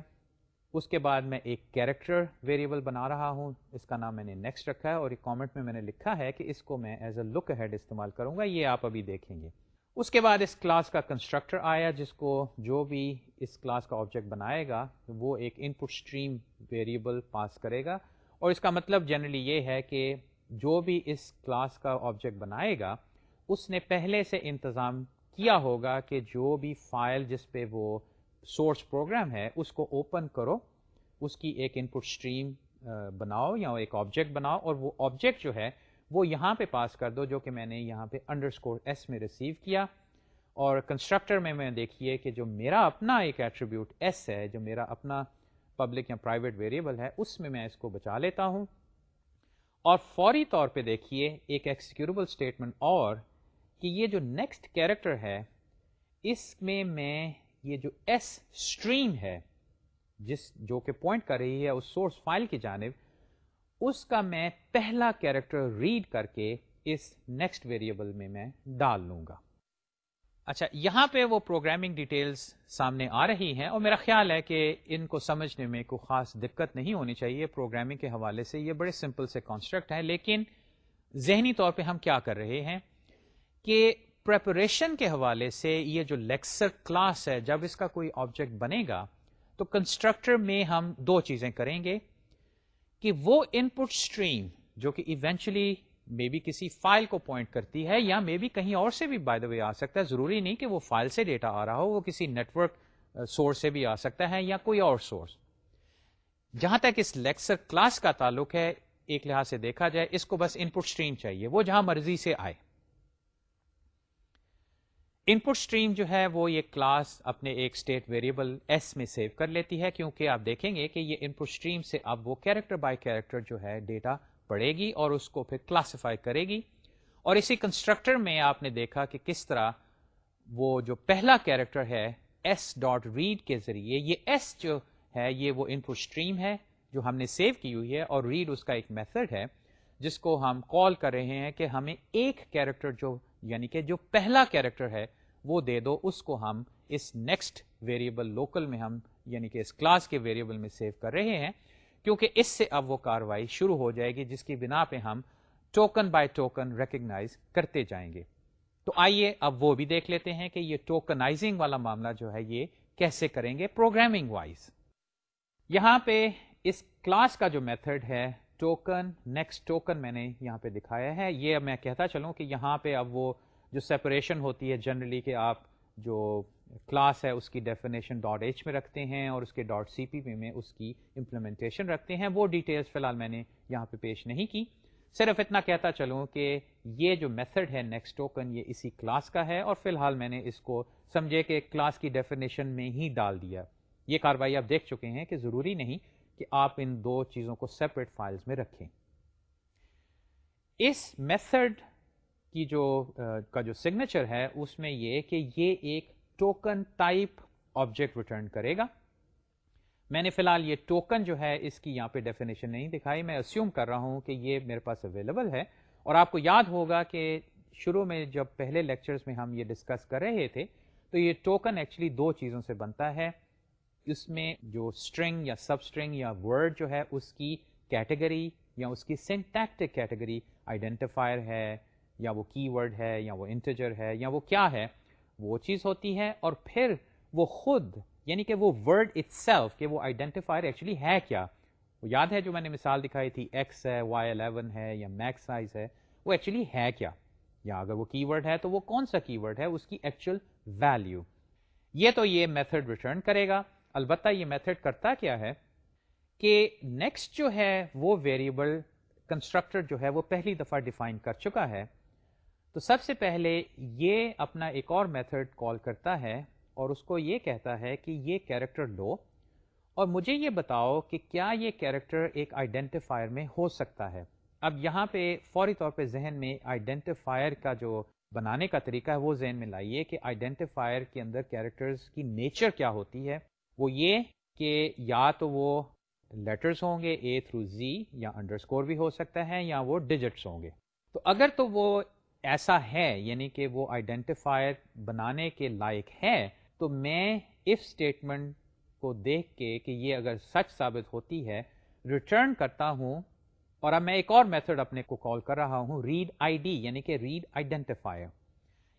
اس کے بعد میں ایک کیریکٹر ویریبل بنا رہا ہوں۔ اس کا نام میں نے نیکسٹ رکھا ہے اور ایک کامنٹ میں میں نے لکھا ہے کہ اس کو میں ایز اے لک ہیڈ استعمال کروں گا، یہ آپ ابھی دیکھیں گے۔ اس کے بعد اس کلاس کا کنسٹرکٹر آیا جس کو جو بھی اس کلاس کا آبجیکٹ بنائے گا، وہ ایک ان پٹ اسٹریم ویریبل پاس کرے گا۔ اور اس کا مطلب جنرلی یہ ہے کہ جو بھی اس کلاس کا آبجیکٹ بنائے گا، اس نے پہلے سے انتظام کیا ہوگا کہ جو بھی فائل جس پہ وہ سورس پروگرام ہے، اس کو اوپن کرو، اس کی ایک ان پٹ اسٹریم بناؤ یا ایک آبجیکٹ بناؤ، اور وہ آبجیکٹ جو ہے، وہ یہاں پہ پاس کر دو، جو کہ میں نے یہاں پہ انڈر اسکور ایس میں ریسیو کیا۔ اور کنسٹرکٹر میں میں دیکھیے کہ جو میرا اپنا ایک ایٹریبیوٹ ایس ہے، جو میرا اپنا پبلک یا پرائیویٹ ویریبل ہے، اس میں میں اس کو بچا لیتا ہوں۔ اور فوری طور پہ دیکھیے ایک ایکسیکیوربل اسٹیٹمنٹ اور کہ یہ جو نیکسٹ کیریکٹر ہے، اس میں میں یہ جو ایس اسٹریم ہے، جس جو کہ پوائنٹ کر رہی ہے اس سورس فائل کی جانب، اس کا میں پہلا کیریکٹر ریڈ کر کے اس نیکسٹ ویریبل میں میں ڈال لوں گا۔ اچھا یہاں پہ وہ پروگرامنگ ڈیٹیلز سامنے آ رہی ہیں اور میرا خیال ہے کہ ان کو سمجھنے میں کوئی خاص دقت نہیں ہونی چاہیے۔ پروگرامنگ کے حوالے سے یہ بڑے سمپل سے کانسٹرکٹ ہیں، لیکن ذہنی طور پہ ہم کیا کر رہے ہیں کہ پریپریشن کے حوالے سے یہ جو لیکسر کلاس ہے، جب اس کا کوئی آبجیکٹ بنے گا، تو کنسٹرکٹر میں ہم دو چیزیں کریں گے کہ وہ ان پٹ اسٹریم جو کہ ایونچولی مے بی کسی فائل کو پوائنٹ کرتی ہے یا مے بی کہیں اور سے بھی بائی دا وے آ سکتا ہے، ضروری نہیں کہ وہ فائل سے ڈیٹا آ رہا ہو، وہ کسی نیٹورک سورس uh, سے بھی آ سکتا ہے یا کوئی اور سورس جہاں تک اس لیکسر کلاس کا تعلق ہے، ایک لحاظ سے دیکھا جائے، اس کو بس ان پٹ اسٹریم چاہیے، وہ جہاں مرضی سے آئے۔ ان پٹ اسٹریم جو ہے وہ یہ کلاس اپنے ایک اسٹیٹ ویریبل ایس میں سیو کر لیتی ہے، کیونکہ آپ دیکھیں گے کہ یہ ان پٹ اسٹریم سے اب وہ کیریکٹر بائی کیریکٹر جو ہے ڈیٹا پڑے گی اور اس کو پھر کلاسیفائی کرے گی۔ اور اسی کنسٹرکٹر میں آپ نے دیکھا کہ کس طرح وہ جو پہلا کیریکٹر ہے ایس ڈاٹ ریڈ کے ذریعے، یہ ایس جو ہے یہ وہ ان پٹ اسٹریم ہے جو ہم نے سیو کی ہوئی ہے اور ریڈ اس کا ایک میتھڈ ہے، جس کو ہم کال کر رہے ہیں کہ ہمیں ایک کیریکٹر جو یعنی کہ جو پہلا کیریکٹر ہے وہ دے دو، اس کو ہم اس نیکسٹ ویریبل لوکل میں ہم یعنی کہ اس کلاس کے ویریبل میں سیو کر رہے ہیں، کیونکہ اس سے اب وہ کاروائی شروع ہو جائے گی، جس کی بنا پہ ہم ٹوکن بائی ٹوکن ریکگنائز کرتے جائیں گے۔ تو آئیے اب وہ بھی دیکھ لیتے ہیں کہ یہ ٹوکنائزنگ والا معاملہ جو ہے یہ کیسے کریں گے پروگرامنگ وائز یہاں پہ اس کلاس کا جو میتھڈ ہے ٹوکن نیکسٹ ٹوکن میں نے یہاں پہ دکھایا ہے۔ یہ میں کہتا چلوں کہ یہاں پہ اب وہ جو سیپریشن ہوتی ہے جنرلی کہ آپ جو کلاس ہے اس کی ڈیفینیشن ڈاٹ ایچ میں رکھتے ہیں اور اس کے ڈاٹ سی پی پی میں اس کی امپلیمنٹیشن رکھتے ہیں۔ وہ ڈیٹیلس فی الحال میں نے یہاں پہ پیش نہیں کی۔ صرف اتنا کہتا چلوں کہ یہ جو میتھڈ ہے نیکسٹ ٹوکن یہ اسی کلاس کا ہے اور فی الحال میں نے اس کو سمجھے کہ کلاس کی ڈیفینیشن میں ہی ڈال دیا۔ یہ کاروائی آپ دیکھ چکے ہیں کہ ضروری نہیں۔ کہ آپ ان دو چیزوں کو سیپریٹ فائلز میں رکھیں۔ اس میتھڈ کی جو کا جو سگنیچر ہے، اس میں یہ کہ یہ ایک ٹوکن ٹائپ آبجیکٹ ریٹرن کرے گا۔ میں نے فی الحال یہ ٹوکن جو ہے، اس کی یہاں پہ ڈیفینیشن نہیں دکھائی۔ میں اسیوم کر رہا ہوں کہ یہ میرے پاس اویلیبل ہے۔ اور آپ کو یاد ہوگا کہ شروع میں جب پہلے لیکچرز میں ہم یہ ڈسکس کر رہے تھے، تو یہ ٹوکن ایکچولی دو چیزوں سے بنتا ہے۔ اس میں جو اسٹرنگ یا سب اسٹرنگ یا ورڈ جو ہے اس کی کیٹیگری یا اس کی سینٹیکٹک کیٹیگری آئیڈینٹیفائر ہے یا وہ کی ورڈ ہے یا وہ انٹیجر ہے یا وہ کیا ہے، وہ چیز ہوتی ہے اور پھر وہ خود یعنی کہ وہ ورڈ اٹ سیلف کہ وہ آئیڈینٹیفائر ایکچولی ہے کیا۔ وہ یاد ہے جو میں نے مثال دکھائی تھی ایکس ہے وائی الیون ہے یا میکس سائز ہے، وہ ایکچولی ہے کیا۔ یا اگر وہ کی ورڈ ہے تو وہ کون سا کی ورڈ ہے؟ اس کی ایکچوئل ویلو یہ تو یہ میتھڈ ریٹرن کرے گا۔ البتہ یہ میتھڈ کرتا کیا ہے کہ نیکسٹ جو ہے وہ ویریبل کنسٹرکٹر جو ہے وہ پہلی دفعہ ڈیفائن کر چکا ہے۔ تو سب سے پہلے یہ اپنا ایک اور میتھڈ کال کرتا ہے اور اس کو یہ کہتا ہے کہ یہ کیریکٹر لو اور مجھے یہ بتاؤ کہ کیا یہ کیریکٹر ایک آئیڈینٹیفائر میں ہو سکتا ہے۔ اب یہاں پہ فوری طور پہ ذہن میں آئیڈینٹیفائر کا جو بنانے کا طریقہ ہے وہ ذہن میں لائیے کہ آئیڈینٹیفائر کے اندر کیریکٹرز کی نیچر کیا ہوتی ہے۔ وہ یہ کہ یا تو وہ لیٹرز ہوں گے اے تھرو زی یا انڈر اسکور بھی ہو سکتا ہے یا وہ ڈیجٹس ہوں گے۔ تو اگر تو وہ ایسا ہے یعنی کہ وہ آئیڈینٹیفائر بنانے کے لائق ہے، تو میں اف اسٹیٹمنٹ کو دیکھ کے کہ یہ اگر سچ ثابت ہوتی ہے ریٹرن کرتا ہوں اور اب میں ایک اور میتھڈ اپنے کو کال کر رہا ہوں ریڈ آئی ڈی یعنی کہ ریڈ آئیڈینٹیفائر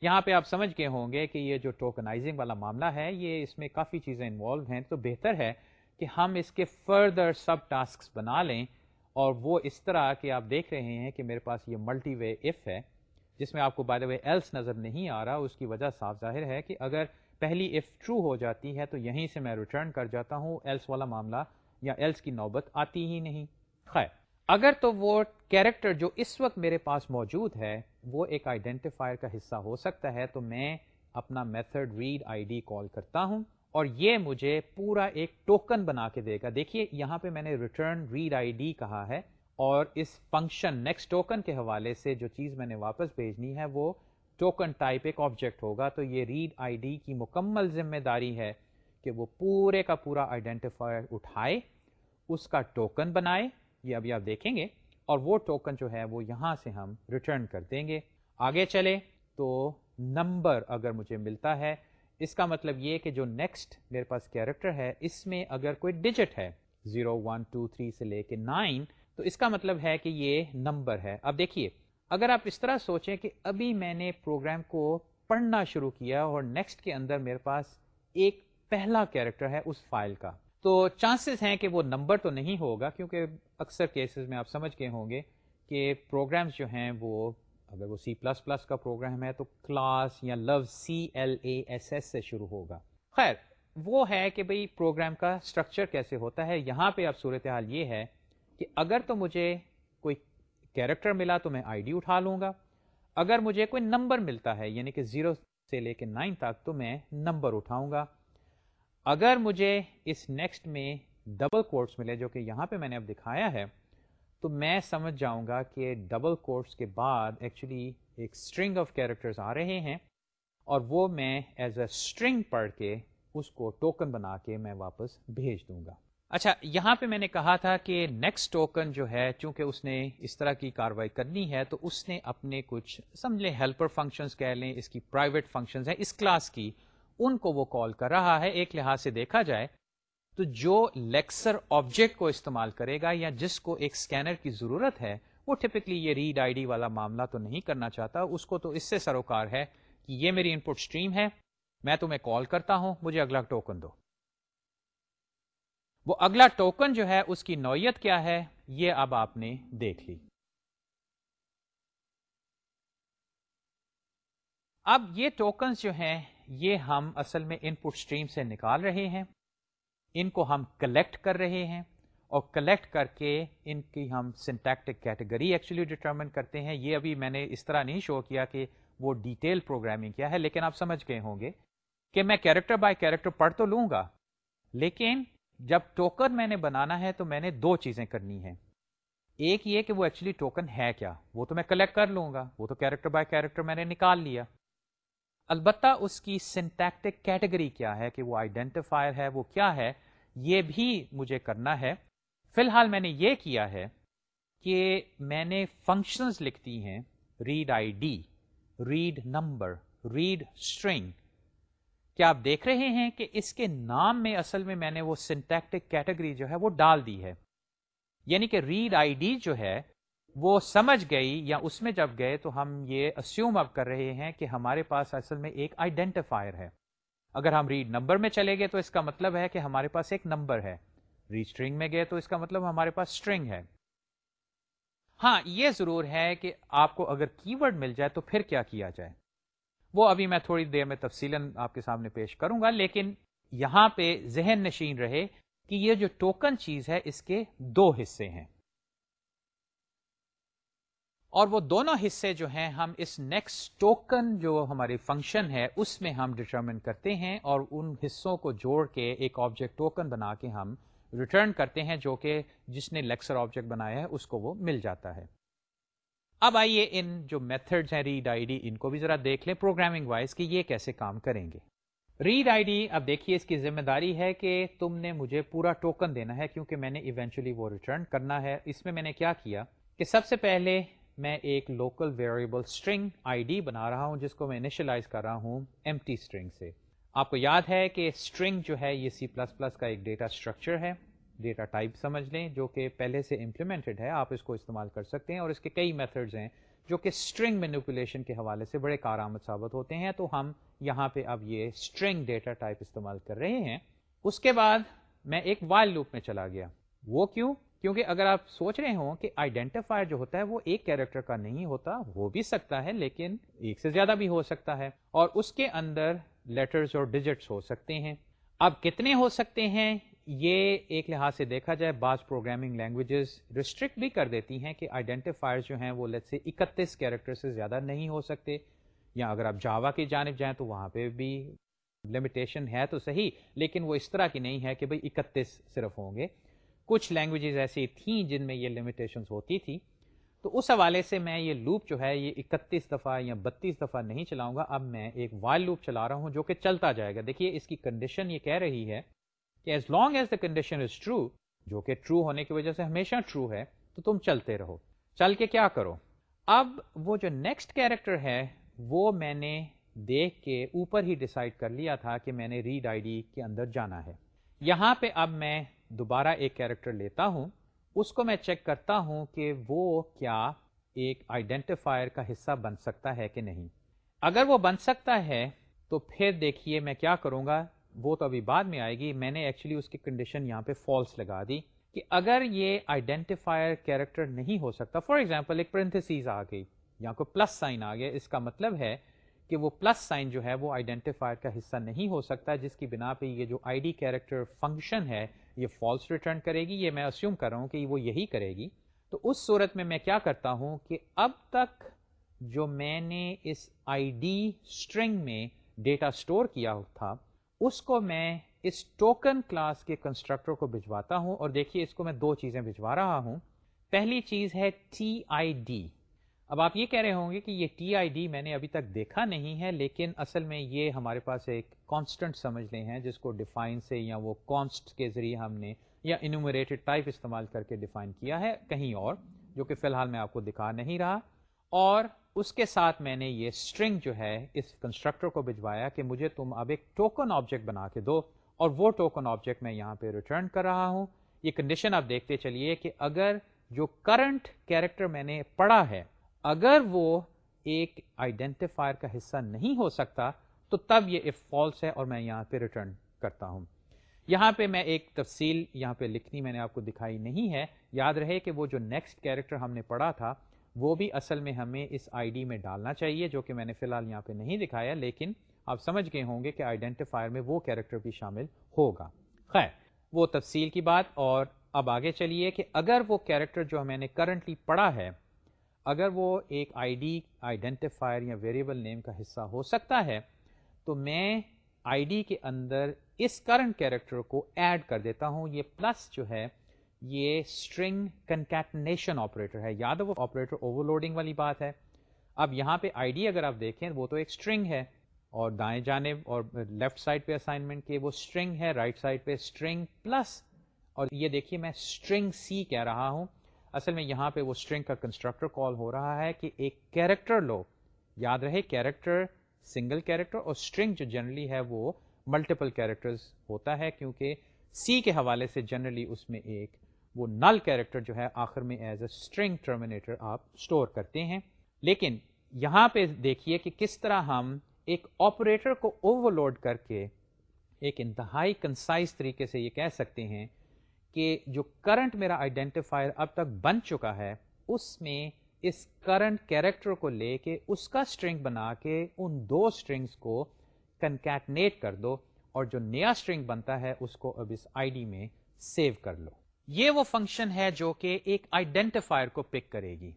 یہاں پہ آپ سمجھ گئے ہوں گے کہ یہ جو ٹوکنائزنگ والا معاملہ ہے، یہ اس میں کافی چیزیں انوالو ہیں۔ تو بہتر ہے کہ ہم اس کے فردر سب ٹاسک بنا لیں اور وہ اس طرح کہ آپ دیکھ رہے ہیں کہ میرے پاس یہ ملٹی وے اف ہے، جس میں آپ کو بائی وے ایلس نظر نہیں آ رہا۔ اس کی وجہ صاف ظاہر ہے کہ اگر پہلی اف ٹرو ہو جاتی ہے تو یہیں سے میں ریٹرن کر جاتا ہوں ایلس والا معاملہ یا ایلس کی نوبت آتی ہی نہیں۔ خیر، اگر تو وہ کیریکٹر جو اس وقت میرے پاس موجود ہے وہ ایک آئیڈینٹیفائر کا حصہ ہو سکتا ہے، تو میں اپنا میتھڈ ریڈ آئی ڈی کال کرتا ہوں اور یہ مجھے پورا ایک ٹوکن بنا کے دے گا۔ دیکھیے، یہاں پہ میں نے ریٹرن ریڈ آئی ڈی کہا ہے اور اس فنکشن نیکسٹ ٹوکن کے حوالے سے جو چیز میں نے واپس بھیجنی ہے، وہ ٹوکن ٹائپ ایک آبجیکٹ ہوگا۔ تو یہ ریڈ آئی ڈی کی مکمل ذمہ داری ہے کہ وہ پورے کا پورا آئیڈینٹیفائر اٹھائے، اس کا ٹوکن بنائے۔ یہ ابھی آپ دیکھیں گے۔ اور وہ ٹوکن جو ہے وہ یہاں سے ہم ریٹرن کر دیں گے۔ آگے چلے تو نمبر اگر مجھے ملتا ہے، اس کا مطلب یہ کہ جو نیکسٹ میرے پاس کیریکٹر ہے، اس میں اگر کوئی ڈیجٹ ہے زیرو ون ٹو تھری سے لے کے نائن تو اس کا مطلب ہے کہ یہ نمبر ہے۔ اب دیکھیے، اگر آپ اس طرح سوچیں کہ ابھی میں نے پروگرام کو پڑھنا شروع کیا اور نیکسٹ کے اندر میرے پاس ایک پہلا کیریکٹر ہے اس فائل کا تو چانسز ہیں کہ وہ نمبر تو نہیں ہوگا، کیونکہ اکثر کیسز میں آپ سمجھ گئے ہوں گے کہ پروگرامز جو ہیں وہ، اگر وہ سی پلس پلس کا پروگرام ہے تو کلاس یا لو C L A S S سے شروع ہوگا۔ خیر، وہ ہے کہ بھئی پروگرام کا اسٹرکچر کیسے ہوتا ہے۔ یہاں پہ اب صورتحال یہ ہے کہ اگر تو مجھے کوئی کیریکٹر ملا تو میں آئی ڈی اٹھا لوں گا۔ اگر مجھے کوئی نمبر ملتا ہے یعنی کہ زیرو سے لے کے نائن تک، تو میں نمبر اٹھاؤں گا۔ اگر مجھے اس نیکسٹ میں ڈبل کوٹس ملے جو کہ یہاں پہ میں نے اب دکھایا ہے، تو میں سمجھ جاؤں گا کہ ڈبل کوٹس کے بعد ایکچولی ایک اسٹرنگ آف کیریکٹرز آ رہے ہیں اور وہ میں ایز اے اسٹرنگ پڑھ کے اس کو ٹوکن بنا کے میں واپس بھیج دوں گا۔ اچھا یہاں پہ میں نے کہا تھا کہ نیکسٹ ٹوکن جو ہے، چونکہ اس نے اس طرح کی کاروائی کرنی ہے، تو اس نے اپنے کچھ سمجھ لیں ہیلپر فنکشنز کہہ لیں، اس کی پرائیویٹ فنکشنز ہیں، اس کلاس کی ان کو وہ کال کر رہا ہے، ایک لحاظ سے دیکھا جائے تو جو لیکسر آبجیکٹ کو استعمال کرے گا یا جس کو ایک اسکینر کی ضرورت ہے، وہ ٹپکلی یہ ریڈ آئی ڈی والا معاملہ تو نہیں کرنا چاہتا۔ اس کو تو اس سے سروکار ہے کہ یہ میری ان پٹ اسٹریم ہے، میں تمہیں کال کرتا ہوں، مجھے اگلا ٹوکن دو۔ وہ اگلا ٹوکن جو ہے، اس کی نوعیت کیا ہے؟ یہ اب آپ نے دیکھ لی۔ اب یہ ٹوکنز جو ہیں یہ ہم اصل میں ان پٹ اسٹریم سے نکال رہے ہیں۔ ان کو ہم کلیکٹ کر رہے ہیں اور کلیکٹ کر کے ان کی ہم سنٹیکٹک کیٹیگری ایکچولی ڈٹرمن کرتے ہیں۔ یہ ابھی میں نے اس طرح نہیں شو کیا کہ وہ ڈیٹیل پروگرامنگ کیا ہے، لیکن آپ سمجھ گئے ہوں گے کہ میں کیریکٹر بائی کیریکٹر پڑھ تو لوں گا، لیکن جب ٹوکن میں نے بنانا ہے تو میں نے دو چیزیں کرنی ہیں۔ ایک یہ کہ وہ ایکچولی ٹوکن ہے کیا، وہ تو میں کلیکٹ کر لوں گا، وہ تو کیریکٹر بائی کیریکٹر میں نے نکال لیا۔ البتہ اس کی سنٹیکٹک کیٹیگری کیا ہے کہ وہ آئیڈینٹیفائر ہے، وہ کیا ہے، یہ بھی مجھے کرنا ہے۔ فی الحال میں نے یہ کیا ہے کہ میں نے فنکشنز لکھتی ہیں read I D read number read string کیا آپ دیکھ رہے ہیں کہ اس کے نام میں اصل میں میں نے وہ سنٹیکٹک کیٹیگری جو ہے وہ ڈال دی ہے؟ یعنی کہ ریڈ آئی ڈی جو ہے وہ سمجھ گئی یا اس میں جب گئے تو ہم یہ اسیوم اب کر رہے ہیں کہ ہمارے پاس اصل میں ایک آئیڈینٹیفائر ہے۔ اگر ہم ریڈ نمبر میں چلے گئے تو اس کا مطلب ہے کہ ہمارے پاس ایک نمبر ہے۔ ریڈ اسٹرنگ میں گئے تو اس کا مطلب ہمارے پاس اسٹرنگ ہے۔ ہاں یہ ضرور ہے کہ آپ کو اگر کی ورڈ مل جائے تو پھر کیا کیا جائے۔ وہ ابھی میں تھوڑی دیر میں تفصیل آپ کے سامنے پیش کروں گا، لیکن یہاں پہ ذہن نشین رہے کہ یہ جو ٹوکن چیز ہے اس کے دو حصے ہیں۔ اور وہ دونوں حصے جو ہیں، ہم اس نیکسٹ ٹوکن جو ہماری فنکشن ہے، اس میں ہم ڈٹرمن کرتے ہیں اور ان حصوں کو جوڑ کے ایک آبجیکٹ ٹوکن بنا کے ہم ریٹرن کرتے ہیں، جو کہ جس نے لیکسر آبجیکٹ بنایا ہے، اس کو وہ مل جاتا ہے۔ اب آئیے ان جو میتھڈز ہیں ریڈ آئی ڈی ان کو بھی ذرا دیکھ لیں پروگرامنگ وائز کہ یہ کیسے کام کریں گے۔ ریڈ آئی ڈی اب دیکھیے اس کی ذمہ داری ہے کہ تم نے مجھے پورا ٹوکن دینا ہے، کیونکہ میں نے ایونچولی وہ ریٹرن کرنا ہے۔ اس میں میں نے کیا کیا کہ سب سے پہلے میں ایک local variable string I D بنا رہا ہوں، جس کو میں انیشلائز کر رہا ہوں ایم ٹی اسٹرنگ سے۔ آپ کو یاد ہے کہ اسٹرنگ جو ہے، یہ سی پلس پلس کا ایک ڈیٹا اسٹرکچر ہے۔ ڈیٹا ٹائپ سمجھ لیں، جو کہ پہلے سے امپلیمنٹڈ ہے، آپ اس کو استعمال کر سکتے ہیں۔ اور اس کے کئی میتھڈز ہیں، جو کہ اسٹرنگ مینوپولیشن کے حوالے سے بڑے کارآمد ثابت ہوتے ہیں۔ تو ہم یہاں پہ اب یہ اسٹرنگ ڈیٹا ٹائپ استعمال کر رہے ہیں۔ اس کے بعد میں ایک وائل لوپ میں چلا گیا۔ وہ کیوں؟ کیونکہ اگر آپ سوچ رہے ہوں کہ آئیڈینٹیفائر جو ہوتا ہے وہ ایک کیریکٹر کا نہیں ہوتا ہو بھی سکتا ہے، لیکن ایک سے زیادہ بھی ہو سکتا ہے۔ اور اس کے اندر لیٹرز اور ڈیجٹس ہو سکتے ہیں۔ اب کتنے ہو سکتے ہیں؟ یہ ایک لحاظ سے دیکھا جائے، بعض پروگرامنگ لینگویجز ریسٹرکٹ بھی کر دیتی ہیں کہ آئیڈینٹیفائر جو ہیں وہ لیٹ سے اکتیس کیریکٹر سے زیادہ نہیں ہو سکتے۔ یا اگر آپ جاوا کی جانب جائیں تو وہاں پہ بھی لمیٹیشن ہے تو صحیح، لیکن وہ اس طرح کی نہیں ہے کہ بھائی اکتیس صرف ہوں گے۔ کچھ لینگویجز ایسی تھیں جن میں یہ لمیٹیشنس ہوتی تھی تو اس حوالے سے میں یہ لوپ جو ہے یہ اکتیس دفعہ یا بتیس دفعہ نہیں چلاؤں گا۔ اب میں ایک وائل لوپ چلا رہا ہوں جو کہ چلتا جائے گا۔ دیکھیے اس کی کنڈیشن یہ کہہ رہی ہے کہ as long as the condition is true جو کہ ٹرو ہونے کی وجہ سے ہمیشہ ٹرو ہے، تو تم چلتے رہو۔ چل کے کیا کرو؟ اب وہ جو نیکسٹ کیریکٹر ہے، وہ میں نے دیکھ کے اوپر ہی ڈسائڈ کر لیا تھا کہ میں نے ریڈ آئی ڈی کے اندر جانا ہے۔ یہاں پہ اب میں دوبارہ ایک کیریکٹر لیتا ہوں، اس کو میں چیک کرتا ہوں کہ وہ کیا ایک آئیڈینٹیفائر کا حصہ بن سکتا ہے کہ نہیں۔ اگر وہ بن سکتا ہے، تو پھر دیکھیے میں کیا کروں گا۔ وہ تو ابھی بعد میں آئے گی۔ میں نے ایکچولی اس کی کنڈیشن یہاں پہ فالس لگا دی کہ اگر یہ آئیڈینٹیفائر کیریکٹر نہیں ہو سکتا فار ایگزامپل ایک پرنتھسیز آ گئی یا کوئی پلس سائن آ گیا، اس کا مطلب ہے کہ وہ پلس سائن جو ہے، وہ آئیڈینٹیفائر کا حصہ نہیں ہو سکتا، جس کی بنا پہ یہ جو آئی ڈی کیریکٹر فنکشن ہے یہ فالس ریٹرن کرے گی، یہ میں اسیوم کر رہا ہوں کہ وہ یہی کرے گی۔ تو اس صورت میں میں کیا کرتا ہوں کہ اب تک جو میں نے اس آئی ڈی اسٹرنگ میں ڈیٹا اسٹور کیا تھا، اس کو میں اس ٹوکن کلاس کے کنسٹرکٹر کو بھجواتا ہوں۔ اور دیکھیے، اس کو میں دو چیزیں بھجوا رہا ہوں۔ پہلی چیز ہے ٹی آئی ڈی اب آپ یہ کہہ رہے ہوں گے کہ یہ ٹی آئی ڈی میں نے ابھی تک دیکھا نہیں ہے، لیکن اصل میں یہ ہمارے پاس ایک کانسٹنٹ سمجھ لیں ہیں، جس کو ڈیفائن سے یا وہ کانسٹ کے ذریعے ہم نے یا انومریٹڈ ٹائپ استعمال کر کے ڈیفائن کیا ہے کہیں اور، جو کہ فی الحال میں آپ کو دکھا نہیں رہا۔ اور اس کے ساتھ میں نے یہ اسٹرنگ جو ہے اس کنسٹرکٹر کو بھجوایا کہ مجھے تم اب ایک ٹوکن آبجیکٹ بنا کے دو۔ اور وہ ٹوکن آبجیکٹ میں یہاں پہ ریٹرن کر رہا ہوں۔ یہ کنڈیشن آپ دیکھتے چلیے کہ اگر جو کرنٹ کیریکٹر میں نے پڑھا ہے اگر وہ ایک آئیڈینٹیفائر کا حصہ نہیں ہو سکتا، تو تب یہ اف فالس ہے اور میں یہاں پہ ریٹرن کرتا ہوں۔ یہاں پہ میں ایک تفصیل یہاں پہ لکھنی میں نے آپ کو دکھائی نہیں ہے۔ یاد رہے کہ وہ جو نیکسٹ کیریکٹر ہم نے پڑھا تھا، وہ بھی اصل میں ہمیں اس آئی ڈی میں ڈالنا چاہیے، جو کہ میں نے فی الحال یہاں پہ نہیں دکھایا، لیکن آپ سمجھ گئے ہوں گے کہ آئیڈینٹیفائر میں وہ کیریکٹر بھی شامل ہوگا۔ خیر، وہ تفصیل کی بات اور اب آگے چلیے کہ اگر وہ کیریکٹر جو میں نے کرنٹلی پڑھا ہے اگر وہ ایک آئی ڈی آئیڈینٹیفائر یا ویریبل نیم کا حصہ ہو سکتا ہے، تو میں آئی ڈی کے اندر اس کرنٹ کیریکٹر کو ایڈ کر دیتا ہوں۔ یہ پلس جو ہے، یہ اسٹرنگ کنکیٹنیشن آپریٹر ہے۔ یاد ہے وہ آپریٹر اوور لوڈنگ والی بات ہے۔ اب یہاں پہ آئی ڈی اگر آپ دیکھیں، وہ تو ایک اسٹرنگ ہے۔ اور دائیں جانب اور لیفٹ سائڈ پہ اسائنمنٹ کے وہ اسٹرنگ ہے رائٹ سائڈ پہ اسٹرنگ پلس اور یہ دیکھیے میں اسٹرنگ سی کہہ رہا ہوں۔ اصل میں یہاں پہ وہ اسٹرنگ کا کنسٹرکٹر کال ہو رہا ہے کہ ایک کیریکٹر لو۔ یاد رہے کیریکٹر سنگل کیریکٹر اور اسٹرنگ جو جنرلی ہے وہ ملٹیپل کیریکٹرز ہوتا ہے کیونکہ سی کے حوالے سے جنرلی اس میں ایک وہ نل کیریکٹر جو ہے آخر میں ایز اے اسٹرنگ ٹرمینیٹر آپ اسٹور کرتے ہیں۔ لیکن یہاں پہ دیکھیے کہ کس طرح ہم ایک آپریٹر کو اوور لوڈ کر کے ایک انتہائی کنسائز طریقے سے یہ کہہ سکتے ہیں کہ جو کرنٹ میرا آئیڈینٹیفائر اب تک بن چکا ہے، اس میں اس کرنٹ کیریکٹر کو لے کے اس کا اسٹرنگ بنا کے ان دو اسٹرنگس کو کنکیٹنیٹ کر دو اور جو نیا اسٹرنگ بنتا ہے، اس کو اب اس آئی ڈی میں سیو کر لو۔ یہ وہ فنکشن ہے جو کہ ایک آئیڈینٹیفائر کو پک کرے گی۔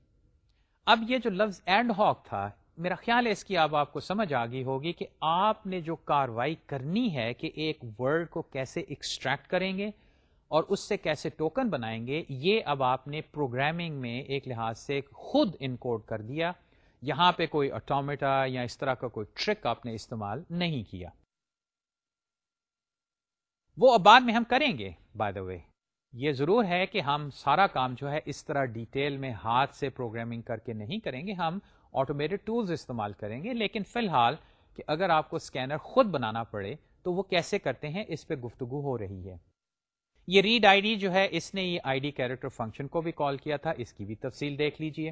اب یہ جو لفظ اینڈ ہاک تھا، میرا خیال ہے اس کی اب آپ کو سمجھ آ گئی ہوگی کہ آپ نے جو کاروائی کرنی ہے کہ ایک ورڈ کو کیسے ایکسٹریکٹ کریں گے اور اس سے کیسے ٹوکن بنائیں گے، یہ اب آپ نے پروگرامنگ میں ایک لحاظ سے خود انکوڈ کر دیا۔ یہاں پہ کوئی اٹومیٹا یا اس طرح کا کوئی ٹرک آپ نے استعمال نہیں کیا۔ وہ اب بعد میں ہم کریں گے بائی دا وے یہ ضرور ہے کہ ہم سارا کام جو ہے اس طرح ڈیٹیل میں ہاتھ سے پروگرامنگ کر کے نہیں کریں گے، ہم آٹومیٹڈ ٹولز استعمال کریں گے۔ لیکن فی الحال کہ اگر آپ کو اسکینر خود بنانا پڑے تو وہ کیسے کرتے ہیں، اس پہ گفتگو ہو رہی ہے۔ یہ ریڈ آئی ڈی جو ہے، اس نے یہ آئی ڈی کیریکٹر فنکشن کو بھی کال کیا تھا، اس کی بھی تفصیل دیکھ لیجیے۔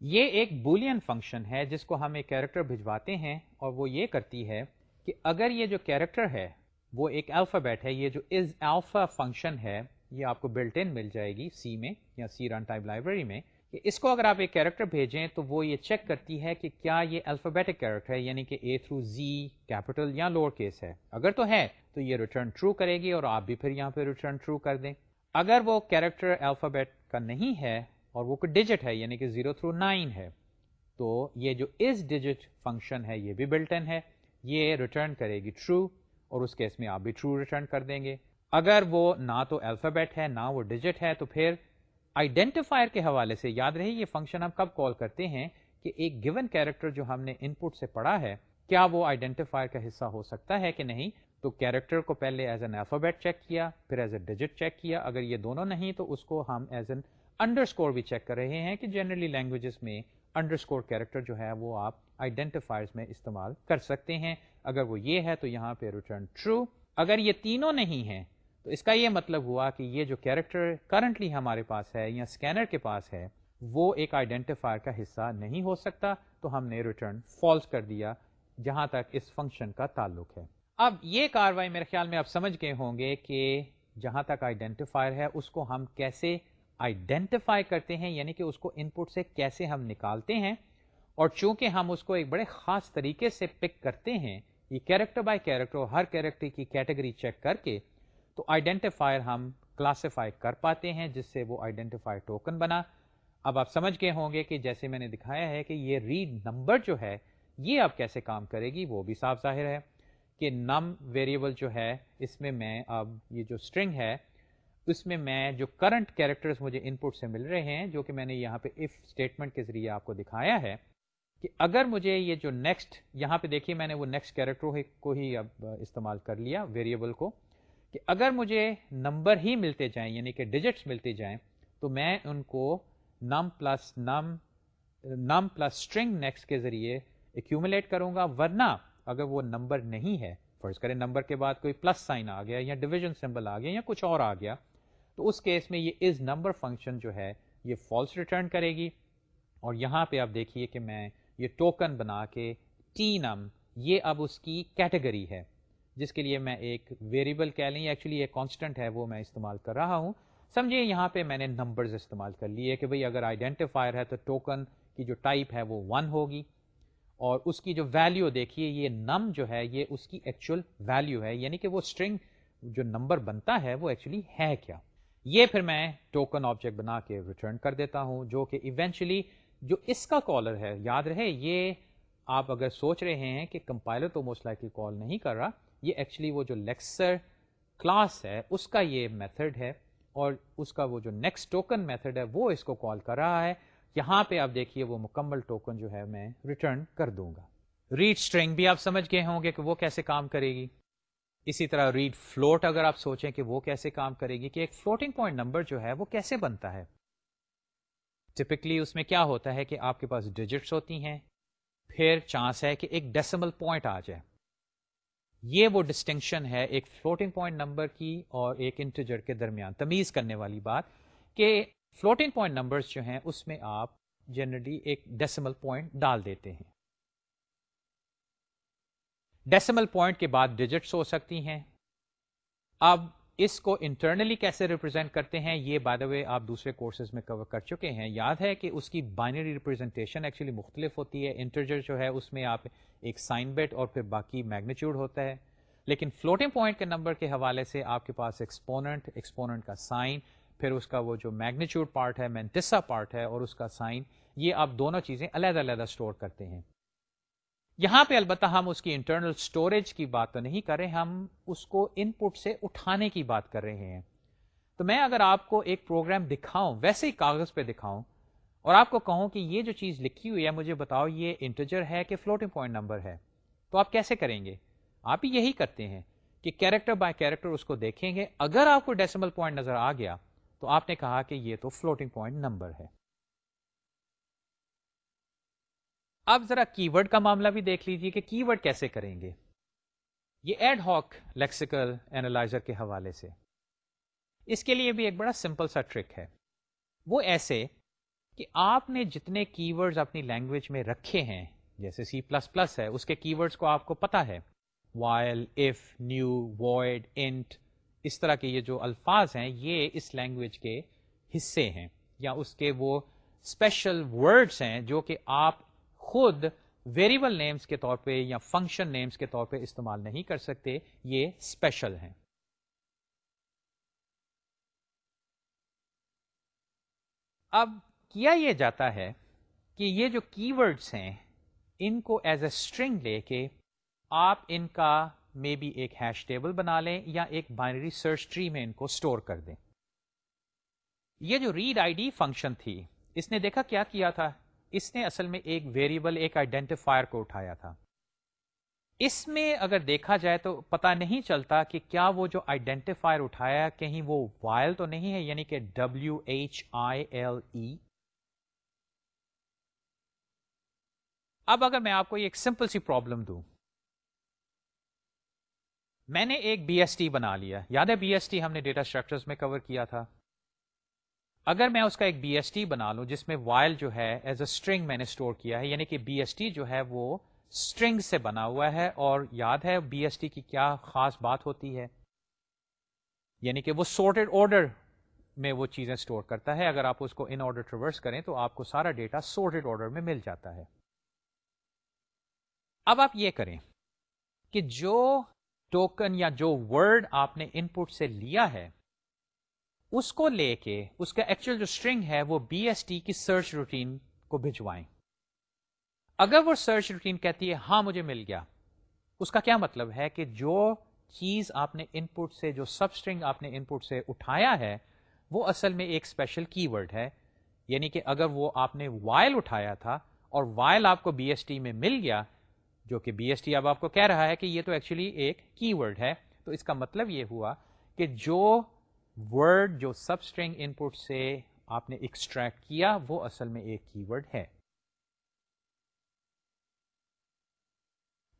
یہ ایک بولین فنکشن ہے، جس کو ہم ایک کیریکٹر بھجواتے ہیں اور وہ یہ کرتی ہے کہ اگر یہ جو کیریکٹر ہے، وہ ایک الفابیٹ ہے، یہ جو از الفا فنکشن ہے، یہ آپ کو بلٹ ان مل جائے گی سی میں یا سی رن ٹائپ لائبریری میں۔ کہ اس کو اگر آپ ایک کیریکٹر بھیجیں تو وہ یہ چیک کرتی ہے کہ کیا یہ الفابیٹک کیریکٹر ہے یعنی کہ اے تھرو زی کیپٹل یا لوور کیس ہے۔ اگر تو ہے تو یہ ریٹرن ٹرو کرے گی اور آپ بھی پھر یہاں پہ ریٹرن ٹرو کر دیں۔ اگر وہ کیریکٹر الفابیٹ کا نہیں ہے اور وہ کوئی ڈیجٹ ہے یعنی کہ زیرو تھرو نائن ہے، تو یہ جو اس ڈیجٹ فنکشن ہے، یہ بھی بلٹن ہے۔ یہ ریٹرن کرے گی ٹرو اور اس کیس میں آپ بھی ٹرو ریٹرن کر دیں گے۔ اگر وہ نہ تو الفابیٹ ہے، نہ وہ ڈیجٹ ہے، تو پھر آئیڈینٹیفائر کے حوالے سے یاد رہے، یہ فنکشن ہم کب کال کرتے ہیں کہ ایک گیون کیریکٹر جو ہم نے ان پٹ سے پڑھا ہے، کیا وہ آئیڈینٹیفائر کا حصہ ہو سکتا ہے کہ نہیں؟ تو کیریکٹر کو پہلے ایز این الفابیٹ چیک کیا، پھر ایز اے ڈیجٹ چیک کیا۔ اگر یہ دونوں نہیں، تو اس کو ہم ایز این انڈر اسکور بھی چیک کر رہے ہیں کہ جنرلی لینگویجز میں انڈر اسکور کیریکٹر جو ہے وہ آپ آئیڈینٹیفائر میں استعمال کر سکتے ہیں۔ اگر وہ یہ ہے تو یہاں پہ ریٹرن ٹرو اگر یہ تینوں نہیں ہیں، تو اس کا یہ مطلب ہوا کہ یہ جو کیریکٹر کرنٹلی ہمارے پاس ہے یا اسکینر کے پاس ہے، وہ ایک آئیڈینٹیفائر کا حصہ نہیں ہو سکتا۔ تو ہم نے ریٹرن فالس کر دیا، جہاں تک اس فنکشن کا تعلق ہے۔ اب یہ کاروائی میرے خیال میں آپ سمجھ گئے ہوں گے کہ جہاں تک آئیڈینٹیفائر ہے، اس کو ہم کیسے آئیڈینٹیفائی کرتے ہیں یعنی کہ اس کو ان پٹ سے کیسے ہم نکالتے ہیں۔ اور چونکہ ہم اس کو ایک بڑے خاص طریقے سے پک کرتے ہیں، یہ کیریکٹر بائی کیریکٹر ہر کیریکٹر کی کیٹیگری چیک کر کے، تو آئیڈینٹیفائر ہم کلاسیفائی کر پاتے ہیں، جس سے وہ آئیڈینٹیفائر ٹوکن بنا۔ اب آپ سمجھ گئے ہوں گے کہ جیسے میں نے دکھایا ہے کہ یہ ریڈ نمبر جو ہے، یہ اب کیسے کام کرے گی، وہ بھی صاف ظاہر ہے۔ کہ نم ویریبل جو ہے، اس میں میں اب یہ جو اسٹرنگ ہے، اس میں میں جو کرنٹ کیریکٹرز مجھے ان پٹ سے مل رہے ہیں، جو کہ میں نے یہاں پہ اف اسٹیٹمنٹ کے ذریعے آپ کو دکھایا ہے، کہ اگر مجھے یہ جو نیکسٹ یہاں پہ دیکھیے میں نے وہ نیکسٹ کیریکٹر کو ہی اب استعمال کر لیا ویریبل کو، کہ اگر مجھے نمبر ہی ملتے جائیں یعنی کہ ڈیجٹس ملتے جائیں، تو میں ان کو نم پلس نم نم پلس اسٹرنگ نیکس کے ذریعے ایکومولیٹ کروں گا، ورنہ اگر وہ نمبر نہیں ہے، فرض کریں نمبر کے بعد کوئی پلس سائن آ گیا یا ڈویژن سمبل آ گیا یا کچھ اور آ گیا، تو اس کیس میں یہ از نمبر فنکشن جو ہے، یہ فالس ریٹرن کرے گی۔ اور یہاں پہ آپ دیکھیے کہ میں یہ ٹوکن بنا کے ٹی نم یہ اب اس کی کیٹیگری ہے۔ جس کے لیے میں ایک ویریبل کہہ لیں ایکچولی ایک کانسٹنٹ ہے، وہ میں استعمال کر رہا ہوں۔ سمجھیے یہاں پہ میں نے نمبرز استعمال کر لیے کہ بھئی اگر آئیڈینٹیفائر ہے تو ٹوکن کی جو ٹائپ ہے وہ ون ہوگی۔ اور اس کی جو ویلیو دیکھیے، یہ نم جو ہے، یہ اس کی ایکچوئل ویلیو ہے۔ یعنی کہ وہ اسٹرنگ جو نمبر بنتا ہے، وہ ایکچولی ہے کیا؟ یہ پھر میں ٹوکن آبجیکٹ بنا کے ریٹرن کر دیتا ہوں، جو کہ ایونچولی جو اس کا کالر ہے، یاد رہے، یہ آپ اگر سوچ رہے ہیں کہ کمپائلر تو موسٹ لائکلی کال نہیں کر رہا، یہ ایکچولی وہ جو لیکسر کلاس ہے، اس کا یہ میتھڈ ہے اور اس کا وہ جو نیکسٹ ٹوکن میتھڈ ہے، وہ اس کو کال کر رہا ہے۔ یہاں پہ آپ دیکھیے وہ مکمل ٹوکن جو ہے میں ریٹرن کر دوں گا۔ ریڈ اسٹرنگ بھی آپ سمجھ گئے ہوں گے کہ وہ کیسے کام کرے گی۔ اسی طرح ریڈ فلوٹ اگر آپ سوچیں کہ وہ کیسے کام کرے گی کہ ایک فلوٹنگ پوائنٹ نمبر جو ہے وہ کیسے بنتا ہے۔ ٹپکلی اس میں کیا ہوتا ہے کہ آپ کے پاس ڈیجٹس ہوتی ہیں، پھر چانس ہے کہ ایک ڈیسیمل پوائنٹ آ جائے۔ یہ وہ ڈسٹنکشن ہے ایک فلوٹنگ پوائنٹ نمبر کی اور ایک انٹیجر کے درمیان تمیز کرنے والی بات کہ فلوٹنگ پوائنٹ نمبرز جو ہیں، اس میں آپ جنرلی ایک ڈیسیمل پوائنٹ ڈال دیتے ہیں۔ ڈیسیمل پوائنٹ کے بعد ڈیجٹس ہو سکتی ہیں۔ اب اس کو انٹرنلی کیسے ریپرزینٹ کرتے ہیں، یہ بائے وے آپ دوسرے کورسز میں کور کر چکے ہیں۔ یاد ہے کہ اس کی بائنری ریپرزینٹیشن ایکچولی مختلف ہوتی ہے۔ انٹرجر جو ہے، اس میں آپ ایک سائن بیٹ اور پھر باقی میگنیچیوڈ ہوتا ہے۔ لیکن فلوٹنگ پوائنٹ کے نمبر کے حوالے سے آپ کے پاس ایکسپوننٹ ایکسپوننٹ کا سائن پھر اس کا وہ جو میگنیچیوڈ پارٹ ہے مینٹسا پارٹ ہے اور اس کا سائن یہ آپ دونوں چیزیں علیحدہ علیحدہ اسٹور کرتے ہیں۔ یہاں پہ البتہ ہم اس کی انٹرنل اسٹوریج کی بات تو نہیں کر رہے، ہم اس کو ان پٹ سے اٹھانے کی بات کر رہے ہیں۔ تو میں اگر آپ کو ایک پروگرام دکھاؤں، ویسے ہی کاغذ پہ دکھاؤں اور آپ کو کہوں کہ یہ جو چیز لکھی ہوئی ہے، مجھے بتاؤ یہ انٹرجر ہے کہ فلوٹنگ پوائنٹ نمبر ہے، تو آپ کیسے کریں گے؟ آپ ہی یہی کرتے ہیں کہ کیریکٹر بائی کیریکٹر اس کو دیکھیں گے۔ اگر آپ کو ڈیسیمل پوائنٹ نظر آ گیا تو آپ نے کہا کہ یہ تو فلوٹنگ پوائنٹ نمبر ہے۔ اب ذرا کی ورڈ کا معاملہ بھی دیکھ لیجیے کہ کی ورڈ کیسے کریں گے۔ یہ ایڈ ہاک لیکسیکل اینالائزر کے حوالے سے۔ اس کے لیے بھی ایک بڑا سمپل سا ٹرک ہے۔ وہ ایسے کہ آپ نے جتنے کی ورڈز اپنی لینگویج میں رکھے ہیں، جیسے سی پلس پلس ہے، اس کے کی ورڈز کو آپ کو پتا ہے۔ While if new void int اس طرح کے یہ جو الفاظ ہیں، یہ اس لینگویج کے حصے ہیں، یا اس کے وہ اسپیشل ورڈس ہیں جو کہ آپ خود ویریبل نیمز کے طور پہ یا فنکشن نیمز کے طور پہ استعمال نہیں کر سکتے، یہ اسپیشل ہیں۔ اب کیا یہ جاتا ہے کہ یہ جو کی ورڈس ہیں، ان کو ایز اے اسٹرنگ لے کے آپ ان کا مے بی ایک ہیش ٹیبل بنا لیں یا ایک بائنری سرچ ٹری میں ان کو اسٹور کر دیں۔ یہ جو ریڈ آئی ڈی فنکشن تھی، اس نے دیکھا کیا کیا تھا؟ اس نے اصل میں ایک ویریبل ایک آئیڈینٹیفائر کو اٹھایا تھا۔ اس میں اگر دیکھا جائے تو پتا نہیں چلتا کہ کیا وہ جو آئیڈینٹیفائر اٹھایا، کہیں وہ وائل تو نہیں ہے یعنی کہ W H I L E اب اگر میں آپ کو ایک سمپل سی پرابلم دوں۔ میں نے ایک بی ایس ٹی بنا لیا۔ یاد ہے بی ایس ٹی ہم نے ڈیٹا اسٹرکچر میں کور کیا تھا؟ اگر میں اس کا ایک بی ایس ٹی بنا لوں جس میں وائل جو ہے ایز اے اسٹرنگ میں نے اسٹور کیا ہے یعنی کہ بی ایس ٹی جو ہے وہ اسٹرنگ سے بنا ہوا ہے اور یاد ہے بی ایس ٹی کی کیا خاص بات ہوتی ہے؟ یعنی کہ وہ سورٹڈ آرڈر میں وہ چیزیں اسٹور کرتا ہے۔ اگر آپ اس کو ان آرڈر ٹریورس کریں تو آپ کو سارا ڈیٹا سورٹڈ آرڈر میں مل جاتا ہے۔ اب آپ یہ کریں کہ جو ٹوکن یا جو ورڈ آپ نے ان پٹ سے لیا ہے، اس کو لے کے اس کا ایکچوئل جو اسٹرنگ ہے وہ بی ایس ٹی کی سرچ روٹین کو بھجوائیں۔ اگر وہ سرچ روٹین کہتی ہے ہاں مجھے مل گیا۔ اس کا کیا مطلب ہے کہ جو چیز آپ نے ان پٹ سے، جو سب اسٹرنگ آپ نے ان پٹ سے اٹھایا ہے، وہ اصل میں ایک اسپیشل کی ورڈ ہے۔ یعنی کہ اگر وہ آپ نے وائل اٹھایا تھا اور وائل آپ کو بی ایس ٹی میں مل گیا جو کہ بی ایس ٹی اب آپ کو کہہ رہا ہے کہ یہ تو ایکچولی ایک کی ورڈ ہے، تو اس کا مطلب یہ ہوا کہ جو ورڈ جو سب اسٹرنگ ان پٹ سے آپ نے ایکسٹریکٹ کیا، وہ اصل میں ایک کی ورڈ ہے۔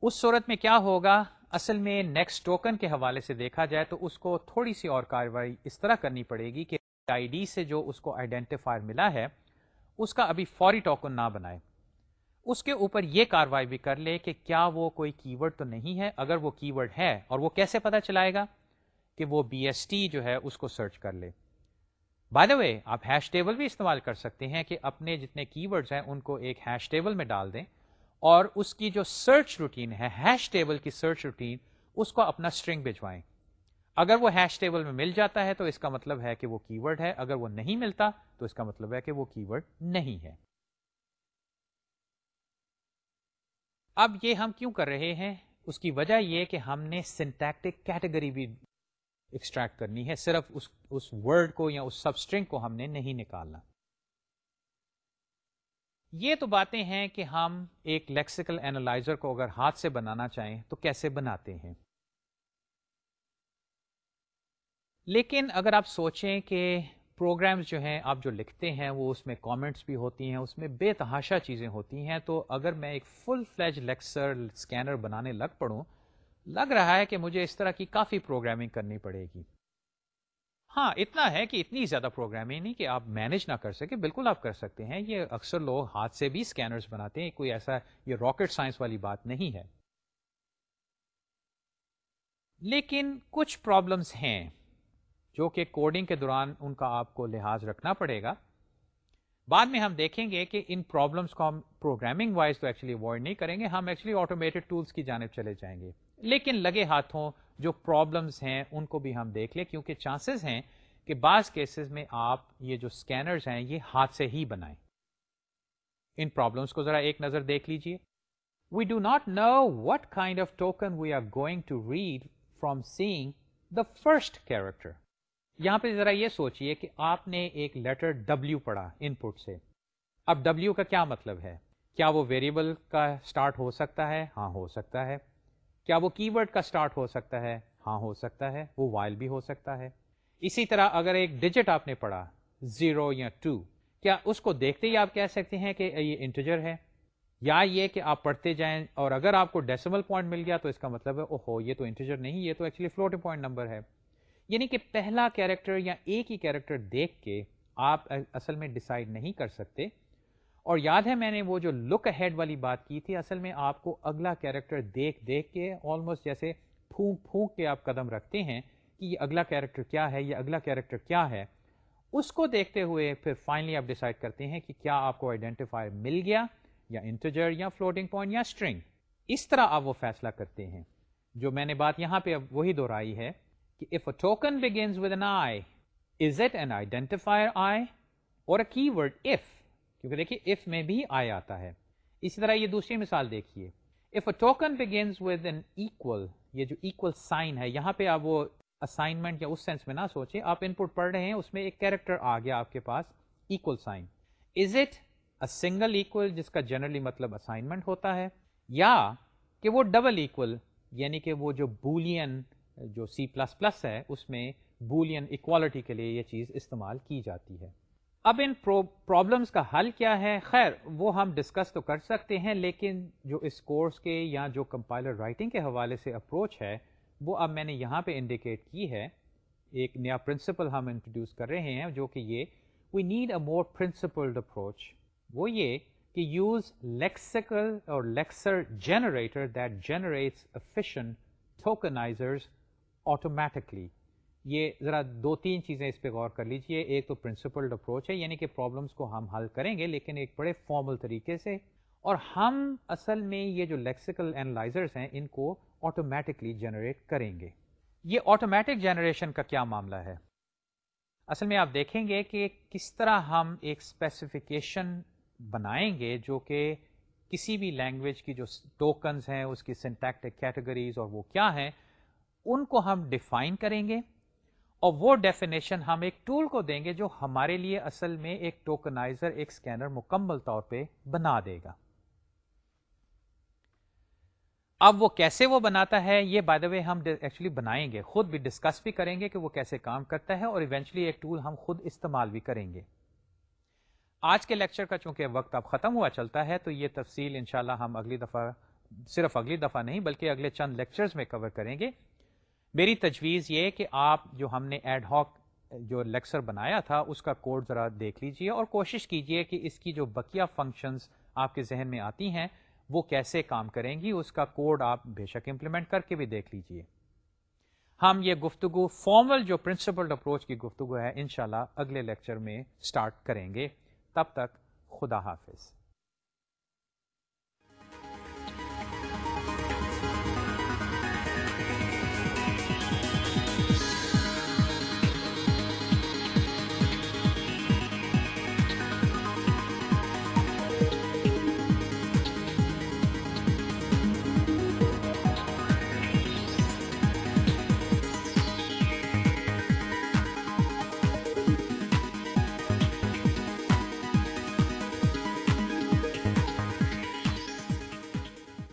اس صورت میں کیا ہوگا؟ اصل میں نیکسٹ ٹوکن کے حوالے سے دیکھا جائے تو اس کو تھوڑی سی اور کاروائی اس طرح کرنی پڑے گی کہ آئی ڈی سے جو اس کو آئیڈینٹیفائر ملا ہے، اس کا ابھی فوری ٹوکن نہ بنائے۔ اس کے اوپر یہ کاروائی بھی کر لے کہ کیا وہ کوئی کی ورڈ تو نہیں ہے، اگر وہ کی ورڈ ہے، اور وہ کیسے پتا چلائے گا کہ وہ بی ایس ٹی جو ہے اس کو سرچ کر لے۔ بائی دا وے آپ ہیش ٹیبل بھی استعمال کر سکتے ہیں کہ اپنے جتنے کی ورڈز ہیں ان کو ایک ہیش ٹیبل میں ڈال دیں، اور اس کی جو سرچ روٹین ہے ہیش ٹیبل کی سرچ روٹین اس کو اپنا اسٹرنگ بھجوائیں۔ اگر وہ ہیش ٹیبل میں مل جاتا ہے تو اس کا مطلب ہے کہ وہ کی ورڈ ہے، اگر وہ نہیں ملتا تو اس کا مطلب ہے کہ وہ کی ورڈ نہیں ہے۔ اب یہ ہم کیوں کر رہے ہیں؟ اس کی وجہ یہ کہ ہم نے سنٹیکٹک کیٹیگری بھی ایکسٹریکٹ کرنی ہے، صرف اس اس ورڈ کو یا اس سبسٹرنگ کو ہم نے نہیں نکالنا۔ یہ تو باتیں ہیں کہ ہم ایک لیکسیکل اینالائزر کو اگر ہاتھ سے بنانا چاہیں تو کیسے بناتے ہیں؟ لیکن اگر آپ سوچیں کہ پروگرامز جو ہیں، آپ جو لکھتے ہیں، وہ اس میں کامنٹس بھی ہوتی ہیں، اس میں بے تحاشا چیزیں ہوتی ہیں۔ تو اگر میں ایک فل فلیج لیکسر اسکینر بنانے لگ پڑوں، لگ رہا ہے کہ مجھے اس طرح کی کافی پروگرامنگ کرنی پڑے گی۔ ہاں اتنا ہے کہ اتنی زیادہ پروگرامنگ نہیں کہ آپ مینج نہ کر سکے بالکل آپ کر سکتے ہیں۔ یہ اکثر لوگ ہاتھ سے بھی اسکینرز بناتے ہیں۔ کوئی ایسا، یہ راکٹ سائنس والی بات نہیں ہے۔ لیکن کچھ پرابلمس ہیں۔ جو کہ کوڈنگ کے دوران ان کا آپ کو لحاظ رکھنا پڑے گا۔ بعد میں ہم دیکھیں گے کہ ان پرابلمس کو ہم پروگرامنگ وائز تو ایکچولی اوائڈ نہیں کریں گے، ہم ایکچولی آٹومیٹڈ ٹولس کی جانب چلے جائیں گے۔ لیکن لگے ہاتھوں جو پرابلمس ہیں ان کو بھی ہم دیکھ لیں، کیونکہ چانسز ہیں کہ بعض کیسز میں آپ یہ جو اسکینرز ہیں یہ ہاتھ سے ہی بنائیں۔ ان پرابلمس کو ذرا ایک نظر دیکھ لیجیے۔ We do not know what kind of token we are going to read from seeing the first character یہاں پہ ذرا یہ سوچئے کہ آپ نے ایک لیٹر ڈبلو پڑھا ان پٹ سے۔ اب ڈبلو کا کیا مطلب ہے؟ کیا وہ ویریبل کا اسٹارٹ ہو سکتا ہے؟ ہاں ہو سکتا ہے۔ کیا وہ کی ورڈ کا اسٹارٹ ہو سکتا ہے؟ ہاں ہو سکتا ہے۔ وہ وائل بھی ہو سکتا ہے۔ اسی طرح اگر ایک ڈیجٹ آپ نے پڑھا زیرو یا ٹو کیا اس کو دیکھتے ہی آپ کہہ سکتے ہیں کہ یہ انٹیجر ہے؟ یا یہ کہ آپ پڑھتے جائیں اور اگر آپ کو ڈیسیمل پوائنٹ مل گیا تو اس کا مطلب ہے او ہو یہ تو انٹیجر نہیں، یہ تو ایکچولی فلوٹنگ پوائنٹ نمبر ہے۔ یعنی کہ پہلا کیریکٹر یا ایک ہی کیریکٹر دیکھ کے آپ اصل میں ڈسائڈ نہیں کر سکتے۔ اور یاد ہے میں نے وہ جو لک ہیڈ والی بات کی تھی، اصل میں آپ کو اگلا کیریکٹر دیکھ دیکھ کے آلموسٹ جیسے پھونک پھونک کے آپ قدم رکھتے ہیں کہ یہ اگلا کیریکٹر کیا ہے، یہ اگلا کیریکٹر کیا ہے۔ اس کو دیکھتے ہوئے پھر فائنلی آپ ڈیسائڈ کرتے ہیں کہ کیا آپ کو آئیڈینٹیفائر مل گیا، یا انٹرجر یا فلوٹنگ پوائنٹ یا اسٹرنگ اس طرح آپ وہ فیصلہ کرتے ہیں۔ جو میں نے بات یہاں پہ اب وہی دہرائی ہے۔ کہ if a token begins with an I is it an identifier I or keyword if کیونکہ دیکھیے اف میں بھی آئی آتا ہے۔ اسی طرح یہ دوسری مثال دیکھیے۔ If a token begins with an equal یہ جو ایکول سائن ہے، یہاں پہ آپ وہ اسائنمنٹ یا اس سینس میں نہ سوچیں، آپ ان پٹ پڑھ رہے ہیں، اس میں ایک کیریکٹر آ گیا آپ کے پاس equal sign is it a single equal جس کا جنرلی مطلب اسائنمنٹ ہوتا ہے، یا کہ وہ ڈبل ایکول یعنی کہ وہ جو بولین جو سی پلس پلس ہے، اس میں بولین اکوالٹی کے لیے یہ چیز استعمال کی جاتی ہے۔ اب ان پرابلمس کا حل کیا ہے؟ خیر، وہ ہم ڈسکس تو کر سکتے ہیں، لیکن جو اس کورس کے یا جو کمپائلر رائٹنگ کے حوالے سے اپروچ ہے، وہ اب میں نے یہاں پہ انڈیکیٹ کی ہے۔ ایک نیا پرنسپل ہم انٹروڈیوس کر رہے ہیں، جو کہ یہ we need a more principled approach وہ یہ کہ یوز لیکسیکل اور lexer generator that generates efficient tokenizers automatically یہ ذرا دو تین چیزیں اس پہ غور کر لیجیے۔ ایک تو پرنسپلڈ اپروچ ہے یعنی کہ پرابلمس کو ہم حل کریں گے، لیکن ایک بڑے فارمل طریقے سے۔ اور ہم اصل میں یہ جو لیکسیکل اینالائزرس ہیں، ان کو آٹومیٹکلی جنریٹ کریں گے۔ یہ آٹومیٹک جنریشن کا کیا معاملہ ہے؟ اصل میں آپ دیکھیں گے کہ کس طرح ہم ایک اسپیسیفکیشن بنائیں گے، جو کہ کسی بھی لینگویج کی جو ٹوکنز ہیں، اس کی سنٹیکٹک کیٹیگریز اور وہ کیا ہیں۔ ان کو ہم ڈیفائن کریں گے اور وہ ڈیفینیشن ہم ایک ٹول کو دیں گے جو ہمارے لیے اصل میں ایک ٹوکنائزر ایک اسکینر مکمل طور پہ بنا دے گا۔ اب وہ کیسے وہ بناتا ہے، یہ بائی دا وے ہم ایکچولی بنائیں گے، خود بھی ڈسکس بھی کریں گے کہ وہ کیسے کام کرتا ہے اور ایونچولی ایک ٹول ہم خود استعمال بھی کریں گے۔ آج کے لیکچر کا چونکہ وقت اب ختم ہوا چلتا ہے، تو یہ تفصیل انشاءاللہ ہم اگلی دفعہ، صرف اگلی دفعہ نہیں بلکہ اگلے چند لیکچرز میں کور کریں گے۔ میری تجویز یہ کہ آپ جو ہم نے ایڈ ہاک جو لیکچر بنایا تھا، اس کا کوڈ ذرا دیکھ لیجیے اور کوشش کیجیے کہ اس کی جو بقیہ فنکشنز آپ کے ذہن میں آتی ہیں، وہ کیسے کام کریں گی، اس کا کوڈ آپ بے شک امپلیمنٹ کر کے بھی دیکھ لیجیے۔ ہم یہ گفتگو فارمل جو پرنسپل اپروچ کی گفتگو ہے، انشاءاللہ اگلے لیکچر میں سٹارٹ کریں گے۔ تب تک خدا حافظ۔